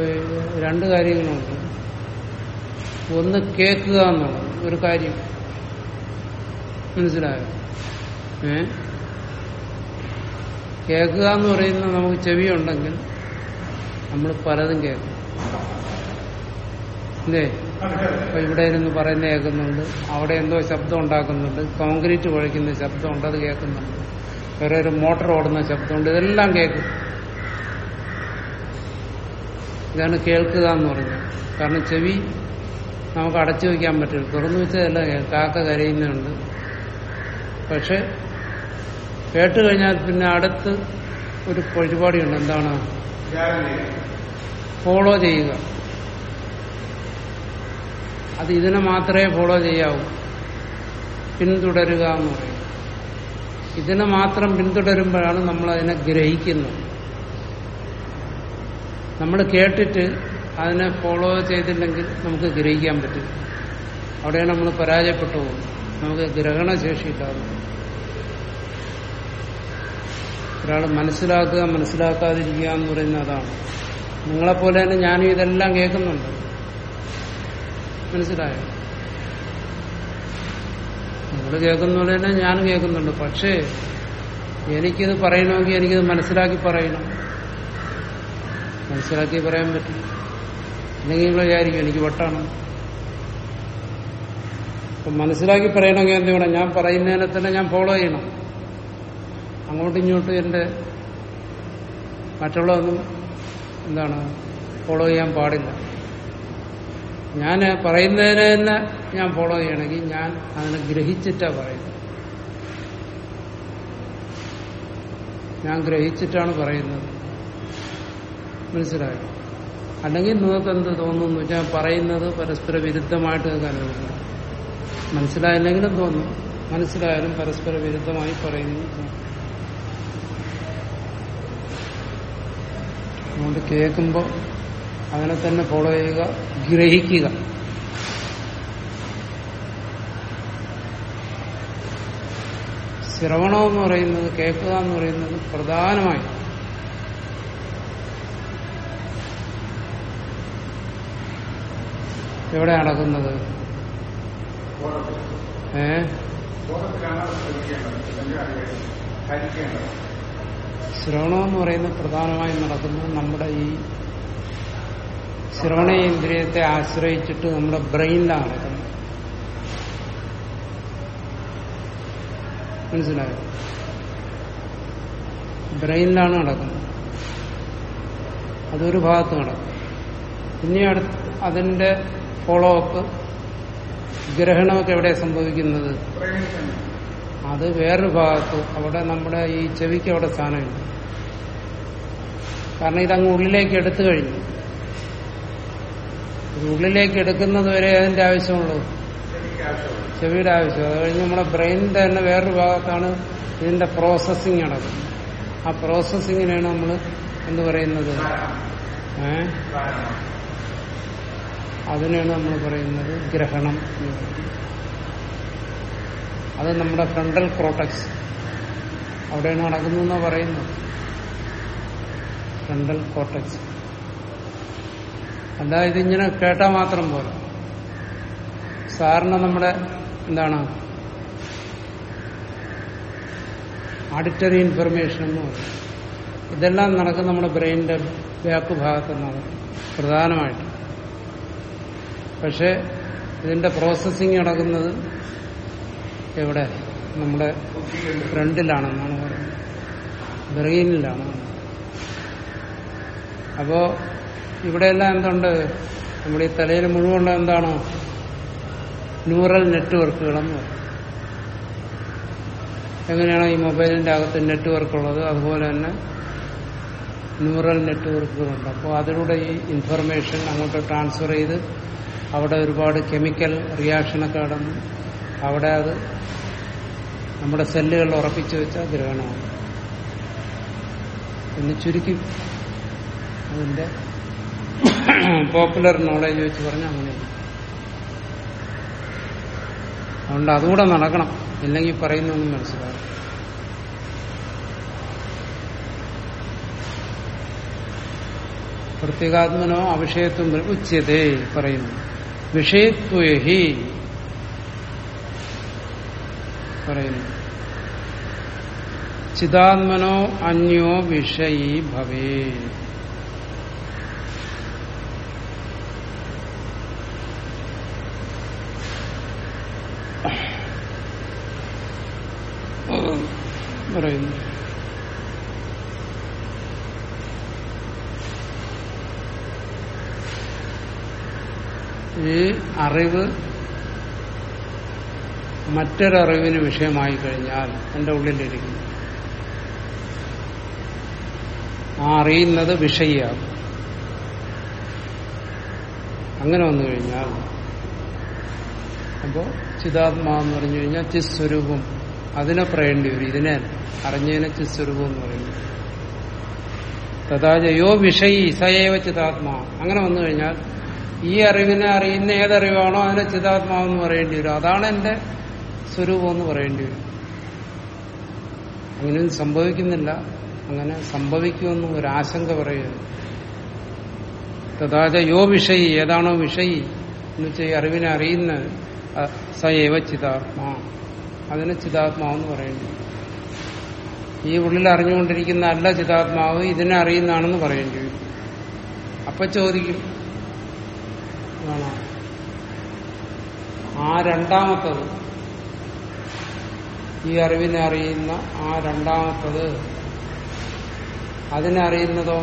Speaker 1: ഈ രണ്ട് കാര്യങ്ങളുണ്ട്. ഒന്ന് കേൾക്കുക എന്നുള്ളത് ഒരു കാര്യം. മനസ്സിലായോ? ഏ? കേൾക്കുക എന്ന് പറയുന്നത് നമുക്ക് ചെവി ഉണ്ടെങ്കിൽ നമ്മൾ പലതും കേൾക്കും. അല്ലേ? അപ്പൊ ഇവിടെ ഇരുന്ന് പറയുന്ന കേൾക്കുന്നുണ്ട്. അവിടെ എന്തോ ശബ്ദം ഉണ്ടാക്കുന്നുണ്ട്. കോൺക്രീറ്റ് കുഴയ്ക്കുന്ന ശബ്ദമുണ്ട്. അത് കേൾക്കുന്നുണ്ട്. വേറെ ഒരു മോട്ടോർ ഓടുന്ന ശബ്ദമുണ്ട്. ഇതെല്ലാം കേൾക്കും. ഇതാണ് കേൾക്കുക എന്ന് പറഞ്ഞത് കാരണം ചെവി നമുക്ക് അടച്ചു വയ്ക്കാൻ പറ്റില്ല. തുറന്നു വെച്ചതല്ല കാക്ക കരയുന്നുണ്ട്. പക്ഷെ കേട്ട് കഴിഞ്ഞാൽ പിന്നെ അടുത്ത് ഒരു പരിപാടിയുണ്ട്. എന്താണ്? ഫോളോ ചെയ്യുക. അത് ഇതിനെ മാത്രമേ ഫോളോ ചെയ്യാവൂ. പിന്തുടരുക എന്ന് പറയും ഇതിനെ മാത്രം പിന്തുടരുമ്പോഴാണ് നമ്മൾ അതിനെ ഗ്രഹിക്കുന്നത്. നമ്മൾ കേട്ടിട്ട് അതിനെ ഫോളോ ചെയ്തില്ലെങ്കിൽ നമുക്ക് ഗ്രഹിക്കാൻ പറ്റും അവിടെയാണ് നമ്മൾ പരാജയപ്പെട്ടു പോകുന്നത്. നമുക്ക് ഗ്രഹണശേഷിയില്ലാതെ. ഒരാൾ മനസ്സിലാക്കുക മനസ്സിലാക്കാതിരിക്കുക എന്ന് പറയുന്നത് അതാണ്. നിങ്ങളെപ്പോലെ തന്നെ ഞാനും ഇതെല്ലാം കേൾക്കുന്നുണ്ട്. മനസ്സിലായോ? നിങ്ങൾ കേൾക്കുന്ന പോലെ തന്നെ ഞാനും കേൾക്കുന്നുണ്ട്. പക്ഷേ എനിക്കിത് പറയണമെങ്കിൽ എനിക്കിത് മനസ്സിലാക്കി പറയണം. മനസ്സിലാക്കി പറയാൻ പറ്റും. അല്ലെങ്കിൽ നിങ്ങൾ വിചാരിക്കും എനിക്ക് വട്ടാണ്. അപ്പൊ മനസ്സിലാക്കി പറയണമെങ്കിൽ എന്ത് വേണം? ഞാൻ പറയുന്നതിനെ തന്നെ ഞാൻ ഫോളോ ചെയ്യണം. അങ്ങോട്ടും ഇങ്ങോട്ടും എന്റെ മറ്റുള്ളതൊന്നും എന്താണ് ഫോളോ ചെയ്യാൻ പാടില്ല. ഞാൻ പറയുന്നതിനെ തന്നെ ഞാൻ ഫോളോ ചെയ്യണമെങ്കിൽ ഞാൻ അതിനെ ഗ്രഹിച്ചിട്ടാ പറയുന്നത്. ഞാൻ ഗ്രഹിച്ചിട്ടാണ് പറയുന്നത്. മനസ്സിലായോ? അല്ലെങ്കിൽ നിങ്ങൾക്ക് എന്ത് തോന്നുന്നു? വെച്ചാൽ പറയുന്നത് പരസ്പര വിരുദ്ധമായിട്ട് കരുതുന്നു മനസ്സിലായില്ലെങ്കിലും തോന്നും. മനസ്സിലായാലും പരസ്പര വിരുദ്ധമായി പറയുന്നു. അതുകൊണ്ട് കേൾക്കുമ്പോൾ അതിനെ തന്നെ ഫോളോ ചെയ്യുക ഗ്രഹിക്കുക. ശ്രവണം എന്ന് പറയുന്നത് കേൾക്കുക എന്ന് പറയുന്നത് പ്രധാനമായി എവിടെ നടക്കുന്നത് ഏ
Speaker 2: ബോധത്തിലാണ് അത് ശ്രമിക്കേണ്ടത് അല്ലെങ്കിൽ അറിയേണ്ടത് ധരിക്കേണ്ടത്
Speaker 1: ശ്രവണം എന്ന് പറയുന്നത് പ്രധാനമായും നടക്കുന്നത് നമ്മുടെ ഈ ശ്രവണേന്ദ്രിയത്തെ ആശ്രയിച്ചിട്ട് നമ്മുടെ ബ്രെയിനിലാണ്. നടക്കുന്നത് മനസ്സിലായോ? ബ്രെയിനിലാണ് നടക്കുന്നത്. അതൊരു ഭാഗത്ത് നടക്കും. ഇനി അടുത്ത് അതിന്റെ ഫോളോ അപ്പ് ഗ്രഹണമൊക്കെ എവിടെ സംഭവിക്കുന്നത്? അത് വേറൊരു ഭാഗത്ത് അവിടെ നമ്മുടെ ഈ ചെവിക്ക് അവിടെ സ്ഥാനമില്ല കാരണം ഇതങ്ങ് ഉള്ളിലേക്ക് എടുത്തു കഴിഞ്ഞു. ഉള്ളിലേക്ക് എടുക്കുന്നത് വരെ അതിന്റെ ആവശ്യമുള്ളൂ. ചെവിയുടെ ആവശ്യം. അത് കഴിഞ്ഞ് നമ്മുടെ ബ്രെയിൻ തന്നെ വേറൊരു ഭാഗത്താണ് ഇതിന്റെ പ്രോസസ്സിങ് നടക്കുന്നത് ആ പ്രോസസ്സിങ്ങിനാണ് നമ്മൾ എന്ത് പറയുന്നത്. ഏ? അതിനാണ് നമ്മൾ പറയുന്നത് ഗ്രഹണം എന്ന് പറയുന്നത്. അത് നമ്മുടെ ഫ്രണ്ടൽ ക്രോട്ടക്സ് അവിടെയാണ് നടക്കുന്നതെന്ന് പറയുന്നത്. ഫ്രണ്ടൽ കോട്ടക്സ് അല്ല ഇതിങ്ങനെ കേട്ടാൽ മാത്രം പോലെ. സാറിന് നമ്മുടെ എന്താണ്? ആഡിറ്ററി ഇൻഫർമേഷൻ എന്ന് പറയും. ഇതെല്ലാം നടക്കുന്ന നമ്മുടെ ബ്രെയിനിന്റെ ബാക്ക് ഭാഗത്ത് പ്രധാനമായിട്ട്. പക്ഷെ ഇതിന്റെ പ്രോസസ്സിങ് നടക്കുന്നത് എവിടെ? നമ്മുടെ ഫ്രണ്ടിലാണെന്നാണ് പറയുന്നത്. ബ്രെയിനിലാണ് അപ്പോ ഇവിടെയെല്ലാം എന്തുണ്ട്? നമ്മുടെ ഈ തലയിൽ മുഴുവനുള്ള എന്താണോ? ന്യൂറൽ നെറ്റ്വർക്കുകളെന്ന് പറയും. എങ്ങനെയാണോ ഈ മൊബൈലിന്റെ അകത്ത് നെറ്റ്വർക്ക് ഉള്ളത്? അതുപോലെ തന്നെ ന്യൂറൽ നെറ്റ്വർക്കുകളുണ്ട് അപ്പോൾ അതിലൂടെ ഈ ഇൻഫർമേഷൻ അങ്ങോട്ട് ട്രാൻസ്ഫർ ചെയ്ത് അവിടെ ഒരുപാട് കെമിക്കൽ റിയാക്ഷനൊക്കെ നടന്ന് അവിടെ അത് നമ്മുടെ സെല്ലുകളിൽ ഉറപ്പിച്ചു വെച്ച ഗ്രഹണമാണ് എന്ന് ചുരുക്കി അതിന്റെ പോപ്പുലർ നോളേജ് വെച്ച് പറഞ്ഞാൽ അങ്ങനെയാണ്. അതുകൊണ്ട് അതുകൂടെ നടക്കണം. ഇല്ലെങ്കിൽ പറയുന്നൊന്നും മനസ്സിലാവും പ്രത്യേകാത്മനോ അവിഷയത്വം ഉച്ചതേ പറയുന്നു. വിഷയത്വഹി പറയുന്നു. ചിതാത്മനോ അന്യോ വിഷയീ ഭവേ. പറയുന്നു. ഈ അറിവ് മറ്റൊരറിവിന് വിഷയമായി കഴിഞ്ഞാൽ എന്റെ ഉള്ളിലിരിക്കുന്നു ആ അറിയുന്നത് വിഷയിയാകും. അങ്ങനെ വന്നു കഴിഞ്ഞാൽ അപ്പോ ചിതാത്മാവെന്ന് പറഞ്ഞു കഴിഞ്ഞാൽ ചിസ്വരൂപം. അതിനെ പറയേണ്ടി വരും. ഇതിനെ അറിഞ്ഞതിനെ ചിസ്വരൂപം എന്ന് പറയുന്നു. തഥാചയോ വിഷയി സയേവ ചിതാത്മാ. അങ്ങനെ വന്നു കഴിഞ്ഞാൽ ഈ അറിവിനെ അറിയുന്ന ഏതറിവാണോ അതിനെ ചിതാത്മാവെന്ന് പറയേണ്ടി വരും. അതാണ് എന്റെ സ്വരൂപം എന്ന് പറയേണ്ടി വരും. അങ്ങനെയൊന്നും സംഭവിക്കുന്നില്ല. അങ്ങനെ സംഭവിക്കുമെന്ന് ഒരാശങ്ക പറയുന്നു തഥാച യോ വിഷയി ഏതാണോ വിഷയി എന്ന് വെച്ചാൽ അറിവിനെ അറിയുന്ന സയവ ചിതാത്മാ. അതിന് ചിതാത്മാവെന്ന് പറയേണ്ടി ഈ ഉള്ളിൽ അറിഞ്ഞുകൊണ്ടിരിക്കുന്ന അല്ല ചിതാത്മാവ് ഇതിനെ അറിയുന്നതാണെന്ന് പറയേണ്ടി വരും. അപ്പൊ ചോദിക്കും ആ രണ്ടാമത്തത് ഈ അറിവിനെ അറിയുന്ന ആ രണ്ടാമത്തത്. അതിനെ അറിയുന്നതോ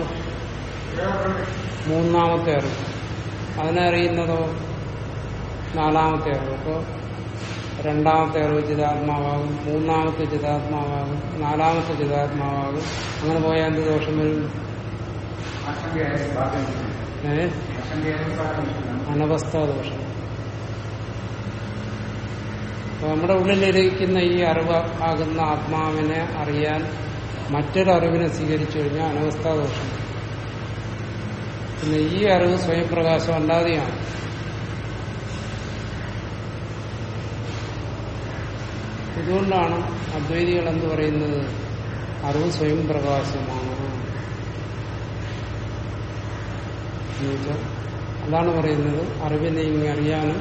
Speaker 1: മൂന്നാമത്തെ അറിവ്. അതിനെ അറിയുന്നതോ നാലാമത്തെ അറിവ്. അപ്പോൾ രണ്ടാമത്തെ അറിവ് ചിതാത്മാവാകും മൂന്നാമത്തെ ചിതാത്മാവാകും നാലാമത്തെ ചിതാത്മാവാകും. അങ്ങനെ പോയാൽ എന്ത് ദോഷം വരും? അനവസ്ഥാ ദോഷം. അപ്പൊ നമ്മുടെ ഉള്ളിലിരിക്കുന്ന ഈ അറിവ് ആകുന്ന ആത്മാവിനെ അറിയാൻ മറ്റൊരു അറിവിനെ സ്വീകരിച്ചു കഴിഞ്ഞാൽ അനവസ്ഥാ ദോഷം. പിന്നെ ഈ അറിവ് സ്വയംപ്രകാശം അല്ലാതെയാണ്. ഇതുകൊണ്ടാണ് അദ്വൈതികൾ എന്ന് പറയുന്നത്? അറിവ് സ്വയം പ്രകാശമാണ് അതാണ് പറയുന്നത്. അറിവിനെ ഇങ്ങനെ അറിയാനും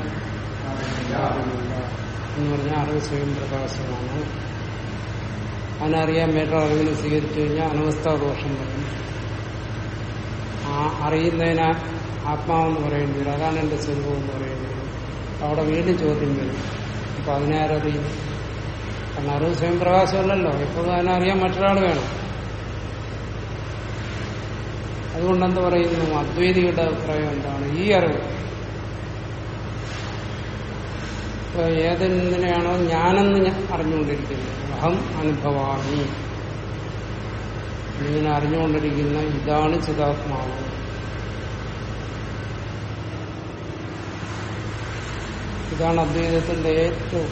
Speaker 1: ആരുമില്ല എന്ന് പറഞ്ഞാൽ അറിവ് സ്വയം പ്രകാശമാണ്. അതിനറിയാൻ വേണ്ട അറിവിനെ സ്വീകരിച്ചു കഴിഞ്ഞാൽ അനവസ്ഥാദോഷം വരും. ആ അറിയുന്നതിന് ആത്മാവെന്ന് പറയേണ്ടി വരും. അതാണ് എന്റെ സ്വരൂപം എന്ന് പറയേണ്ടി വരും. അവിടെ വീണ്ടും ചോദ്യം വരും. അപ്പൊ അതിനെ കാരണം അറിവ് സ്വയം പ്രകാശമല്ലല്ലോ. എപ്പോഴും അതിനറിയാൻ മറ്റൊരാൾ വേണം. അതുകൊണ്ടെന്ത് പറയുന്നു? അദ്വൈതികളുടെ അഭിപ്രായം എന്താണ്? ഈ അറിവ്. ഇപ്പൊ ഏതെന്തിനെയാണോ ഞാനെന്ന് ഞാൻ അറിഞ്ഞുകൊണ്ടിരിക്കുന്നത് അഹം അനുഭവാമി. ഇങ്ങനെ അറിഞ്ഞുകൊണ്ടിരിക്കുന്ന ഇതാണ് ചിതാത്മാവ്. ഇതാണ് അദ്വൈതത്തിന്റെ ഏറ്റവും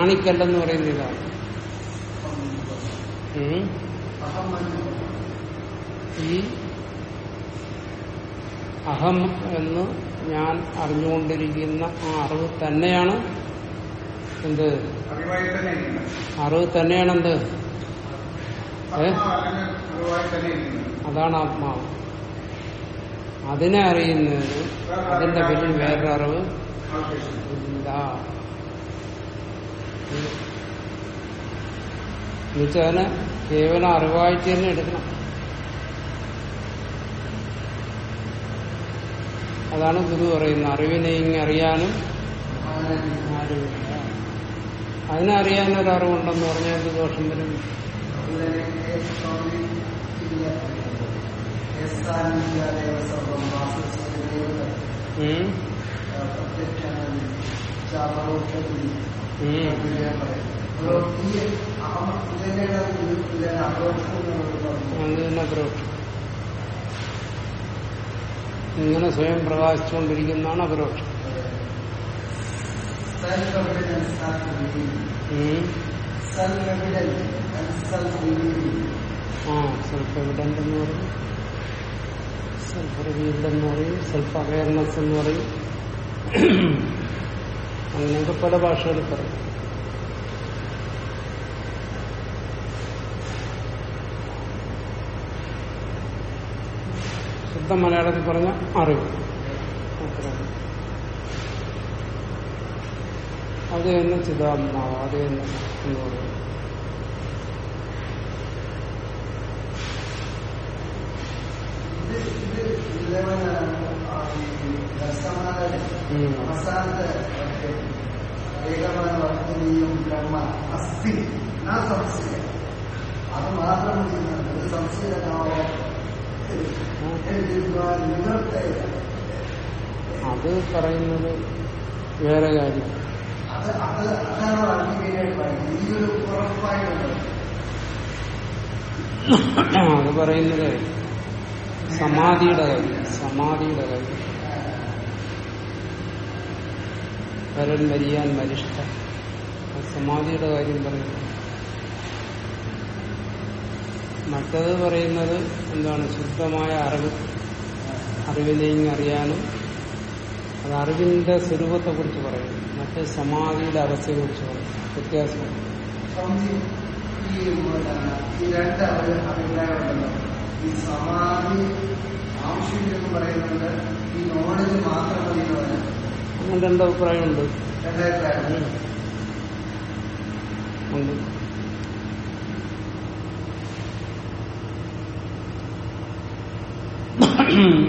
Speaker 1: ആണിക്കല്ലെന്ന് പറയുന്ന ഇതാണ്. ഈ അഹം എന്ന് ഞാൻ അറിഞ്ഞുകൊണ്ടിരിക്കുന്ന ആ അറിവ് തന്നെയാണ് എന്ത്? അറിവ് തന്നെയാണ് എന്ത്? അതാണ് ആത്മാവ് അതിനെ അറിയുന്നത് അതിന്റെ പിന്നിൽ വേറൊരു അറിവ് ഇല്ല. എന്നുവെച്ചാൽ കേവലം അറിവായിട്ട് തന്നെ എടുക്കണം. അതാണ് ഗുരു പറയുന്നത്. അറിവിനെ ഇങ്ങനെ അറിയാനും ആരുമില്ല അതിനെ അറിയാൻ ഒരു അറിവുണ്ടെന്ന് പറഞ്ഞാൽ എന്ത് ദോഷം വരും? അങ്ങനെ തന്നെ അപരോക്ഷം. ഇങ്ങനെ സ്വയം പ്രകാശിച്ചുകൊണ്ടിരിക്കുന്നതാണ് അപരോക്ഷം. ആ സെൽഫ് എവിഡന്റ് എന്ന് പറയും. സെൽഫ് റിവീൽഡ് എന്ന് പറയും. സെൽഫ് അവയർനെസ് എന്ന് പറയും. അങ്ങനെയൊക്കെ പല ഭാഷകളിൽ പറയും. ശുദ്ധ മലയാളത്തിൽ പറഞ്ഞ അറിവ്. അത് തന്നെ ചിതാത്മാവ് അത് തന്നെ എന്ന് പറയുന്നത് ഉം.
Speaker 3: അവസാനത്തെ ഏകമായ വർദ്ധനീയം ബ്രഹ്മ അസ്ഥി ആ സംശയം അത് മാത്രം ചെയ്യുന്നുണ്ട് ഒരു സംശയമാവോ നിവർത്തെ
Speaker 1: അത് പറയുന്നത് വേറെ കാര്യം.
Speaker 3: അത് പറയുന്നത്
Speaker 1: പറയുന്നത് സമാധിയുടെ കാര്യം സമാധിയുടെ കാര്യം. വരൻ വരിയാൻ മരിഷ്ട സമാധിയുടെ കാര്യം പറയുന്നു മറ്റത് പറയുന്നത് എന്താണ്? ശുദ്ധമായ അറിവ്. അറിവിനെയും അറിയാനും അത് അറിവിന്റെ സ്വരൂപത്തെ കുറിച്ച് പറയും മറ്റ് സമാധിയുടെ അവസ്ഥയെ കുറിച്ച് പറയും വ്യത്യാസം
Speaker 3: ഈ രണ്ട് അഭിപ്രായമുണ്ടല്ലോ ഈ സമാധി ആവശ്യമില്ലെന്ന് പറയുന്നുണ്ട് ഈ നോളജ് മാത്രം മതി എന്ന് പറയുന്നത്
Speaker 1: അങ്ങനെ രണ്ട് അഭിപ്രായമുണ്ട്
Speaker 3: രണ്ടഭിപ്രായം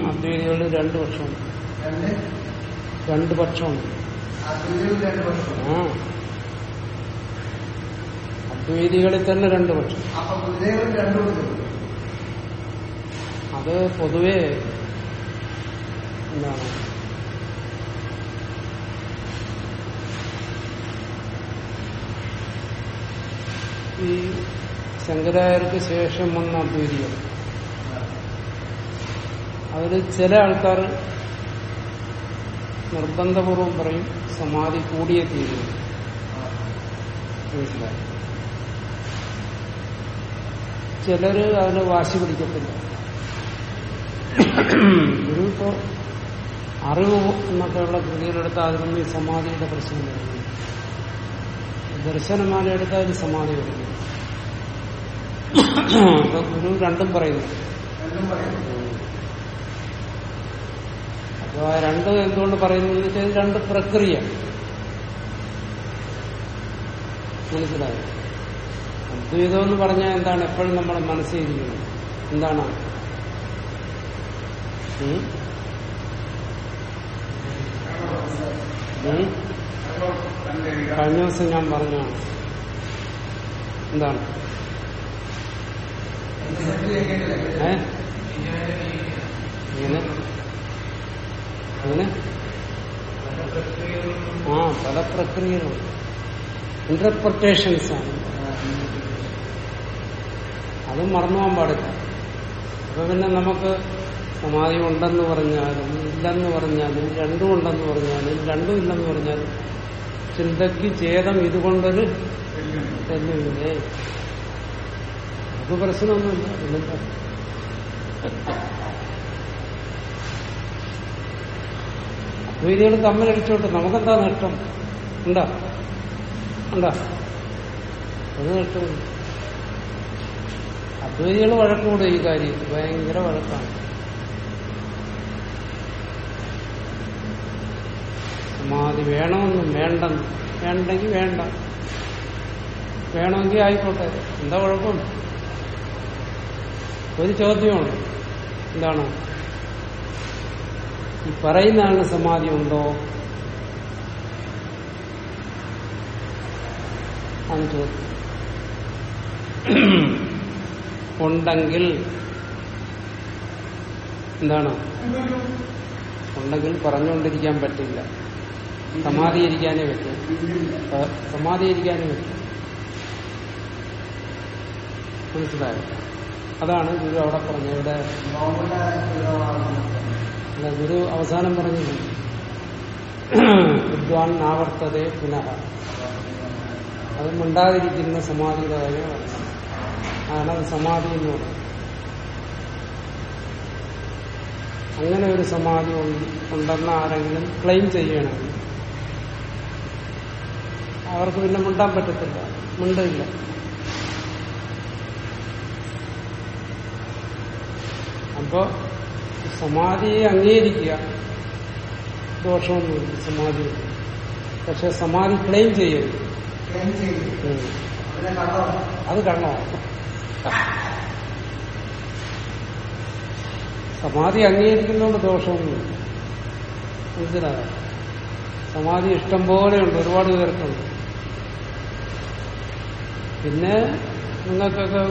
Speaker 1: അദ്വൈതികൾ രണ്ട് പക്ഷമുണ്ട്
Speaker 3: രണ്ട്?
Speaker 1: പക്ഷമുണ്ട്
Speaker 3: രണ്ട് വർഷം
Speaker 1: ആ. അദ്വൈതികളിൽ തന്നെ രണ്ട് പക്ഷം. അത് പൊതുവെ എന്താണ്? ഈ ശങ്കരായർക്ക് ശേഷം വന്ന അദ്വൈതികൾ അതിൽ ചില ആൾക്കാർ നിർബന്ധപൂർവം പറയും സമാധി കൂടിയേ തീരുന്നു ചിലർ ചിലര് അതിന് വാശി പിടിക്കത്തില്ല. ഇപ്പോ അറിവ് എന്നൊക്കെയുള്ള കൃതികളെടുത്ത് അതിനൊന്നും ഈ സമാധിയുടെ പ്രശ്നം വരുന്നു ദർശനമാല എടുത്താൽ ഒരു സമാധി വരുന്നു അപ്പൊ ഗുരു രണ്ടും പറയുന്നു. ആ രണ്ട് എന്തുകൊണ്ട് പറയുന്നു വെച്ചാൽ രണ്ട് പ്രക്രിയ. മനസ്സിലായി? അദ്വൈതം എന്ന് പറഞ്ഞാൽ എന്താണ്? എപ്പോഴും നമ്മുടെ മനസ്സിലിരിക്കുന്നത് എന്താണ്? കഴിഞ്ഞ ദിവസം ഞാൻ പറഞ്ഞു എന്താണ്? ഏ? എങ്ങനെ എങ്ങനെ ആ പല പ്രക്രിയകളും. ഇന്റർപ്രിട്ടേഷൻസ് ആണ്. അതും മറന്നുപോകാൻ പാടില്ല. അപ്പൊ പിന്നെ നമുക്ക് സമാധി ഉണ്ടെന്ന് പറഞ്ഞാലും ഇല്ലെന്ന് പറഞ്ഞാലും രണ്ടും ഉണ്ടെന്ന് പറഞ്ഞാലും രണ്ടും ഇല്ലെന്ന് പറഞ്ഞാലും ചിന്തയ്ക്ക് ഛേദം ഇതുകൊണ്ടൊരു തെല്ലുമില്ലേ അത് പ്രശ്നമൊന്നുമില്ല. അദ്വൈതികൾ തമ്മിലടിച്ചോട്ടെ നമുക്കെന്താ നഷ്ടം ഉണ്ടാ ഉണ്ടാ അത് നഷ്ടം അദ്വൈതികൾ വഴക്കൂടെ ഈ കാര്യം. ഭയങ്കര വഴക്കാണ്. സമാധി വേണമെന്നും വേണ്ടെന്നും. വേണ്ടെങ്കിൽ വേണ്ട. വേണമെങ്കിൽ ആയിക്കോട്ടെ. എന്താ കുഴപ്പം ഒരു ചോദ്യമാണ്. എന്താണ്? ഈ പറയുന്ന ആളിന് സമാധി ഉണ്ടോ? ആണ് ചോദ്യം. ഉണ്ടെങ്കിൽ എന്താണ്? ഉണ്ടെങ്കിൽ പറഞ്ഞുകൊണ്ടിരിക്കാൻ പറ്റില്ല. സമാധിയിരിക്കാനേ പറ്റും. സമാധിയിരിക്കാനേ പറ്റും. മനസ്സിലായോ? അതാണ് ഗുരു അവിടെ പറഞ്ഞ ഇവിടെ അല്ല ഗുരു അവസാനം പറഞ്ഞില്ല? വിദ്വാൻ ആവർത്തതെ പുനഃ. അത് മിണ്ടാതിരിക്കുന്ന സമാധിയുടെ കാര്യമാണ് അതാണ് അത് സമാധി എന്ന് പറയുന്നത്. അങ്ങനെ ഒരു സമാധി ഉണ്ട്- ഉണ്ടെന്ന് ആരെങ്കിലും ക്ലെയിം ചെയ്യണമെങ്കിൽ അവർക്ക് പിന്നെ മുണ്ടാൻ പറ്റത്തില്ല മുണ്ടില്ല അപ്പോ സമാധിയെ അംഗീകരിക്കുക. ദോഷമൊന്നുമില്ല സമാധി പക്ഷെ സമാധി ക്ലെയിം ചെയ്യരുത്. അത് കള്ളമാണ്. സമാധി അംഗീകരിക്കുന്നതുകൊണ്ട് ദോഷമൊന്നുമില്ല. മനസ്സിലായോ? സമാധി ഇഷ്ടം പോലെയുണ്ട് ഒരുപാട് പേർക്കുണ്ട്. പിന്നെ നിങ്ങൾക്കൊക്കെ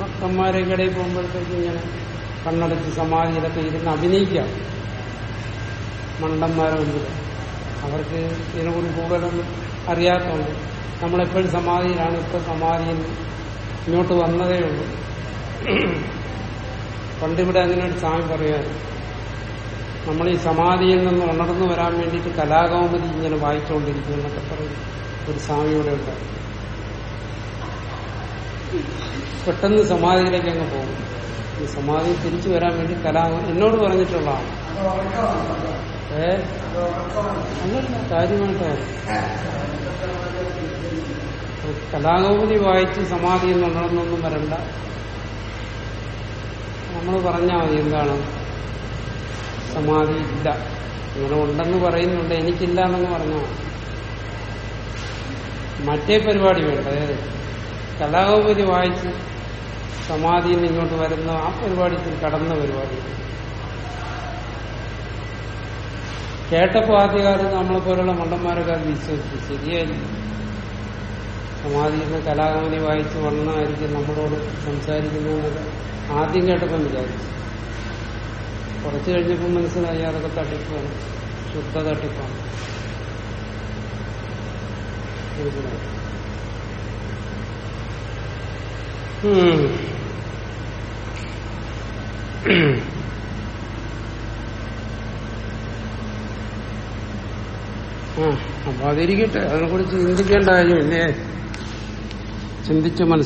Speaker 1: ഭക്തന്മാരെ കടയിൽ പോകുമ്പോഴത്തേക്ക് ഇങ്ങനെ കണ്ണടച്ച് സമാധിയിലൊക്കെ ഇരുന്ന് അഭിനയിക്കാം. മണ്ടന്മാരെ മുമ്പിൽ അവർക്ക് ഇതിനെക്കുറിച്ച് കൂടുതലൊന്നും അറിയാത്തതുകൊണ്ട് നമ്മളെപ്പോഴും സമാധിയിലാണ്. ഇപ്പൊ സമാധിയിൽ ഇങ്ങോട്ട് വന്നതേ ഉള്ളൂ. പണ്ടിവിടെ അങ്ങനെ ഒരു സ്വാമി പറയാറ് നമ്മൾ ഈ സമാധിയിൽ നിന്ന് ഉണർന്നു വരാൻ വേണ്ടിയിട്ട് കലാകൗമുദി ഇങ്ങനെ വായിച്ചുകൊണ്ടിരിക്കും എന്നൊക്കെ പറയും ഒരു സ്വാമിയുടെ ഉണ്ടായി പെട്ടെന്ന് സമാധിയിലേക്ക് അങ്ങ് പോകും. ഈ സമാധി തിരിച്ചു വരാൻ വേണ്ടി കലാ എന്നോട് പറഞ്ഞിട്ടുള്ളതാണ്. ഏ? അല്ലല്ല കാര്യമായിട്ടാണ് കലാകൗമുദി വായിച്ച് സമാധി എന്നുള്ളതൊന്നും വരണ്ട. നമ്മൾ പറഞ്ഞാൽ മതി എന്താണ്? സമാധി ഇല്ല ഇങ്ങനെ ഉണ്ടെന്ന് പറയുന്നുണ്ട് എനിക്കില്ല എന്നൊന്ന് പറഞ്ഞാൽ മറ്റേ പരിപാടി വേണ്ട അതായത് വായിച്ച് സമാധിയിൽ ഇങ്ങോട്ട് വരുന്ന ആ പരിപാടി ഇത്തിരി കടന്ന പരിപാടി. കേട്ടപ്പോ ആദ്യകാലം നമ്മളെ പോലുള്ള മണ്ടന്മാരൊക്കെ അത് വിശ്വസിച്ചു. ശരിയായിരിക്കും സമാധിയിൽ നിന്ന് കലാകൗമുദി വായിച്ച് വണ്ണമായിരിക്കും നമ്മളോട് സംസാരിക്കുന്നതെന്നൊക്കെ ആദ്യം കേട്ടപ്പം വിചാരിച്ചു. കുറച്ചു കഴിഞ്ഞപ്പോൾ മനസ്സിലായി അതൊക്കെ തട്ടിപ്പാണ്. ശുദ്ധ തട്ടിപ്പാണ് മനസ്സിലായി ഉം. ആ അപ്പൊ അതിരിക്കട്ടെ അതിനെക്കുറിച്ച് ചിന്തിക്കേണ്ട കാര്യമില്ലേ ചിന്തിച്ച് മനസ്സിലാക്കി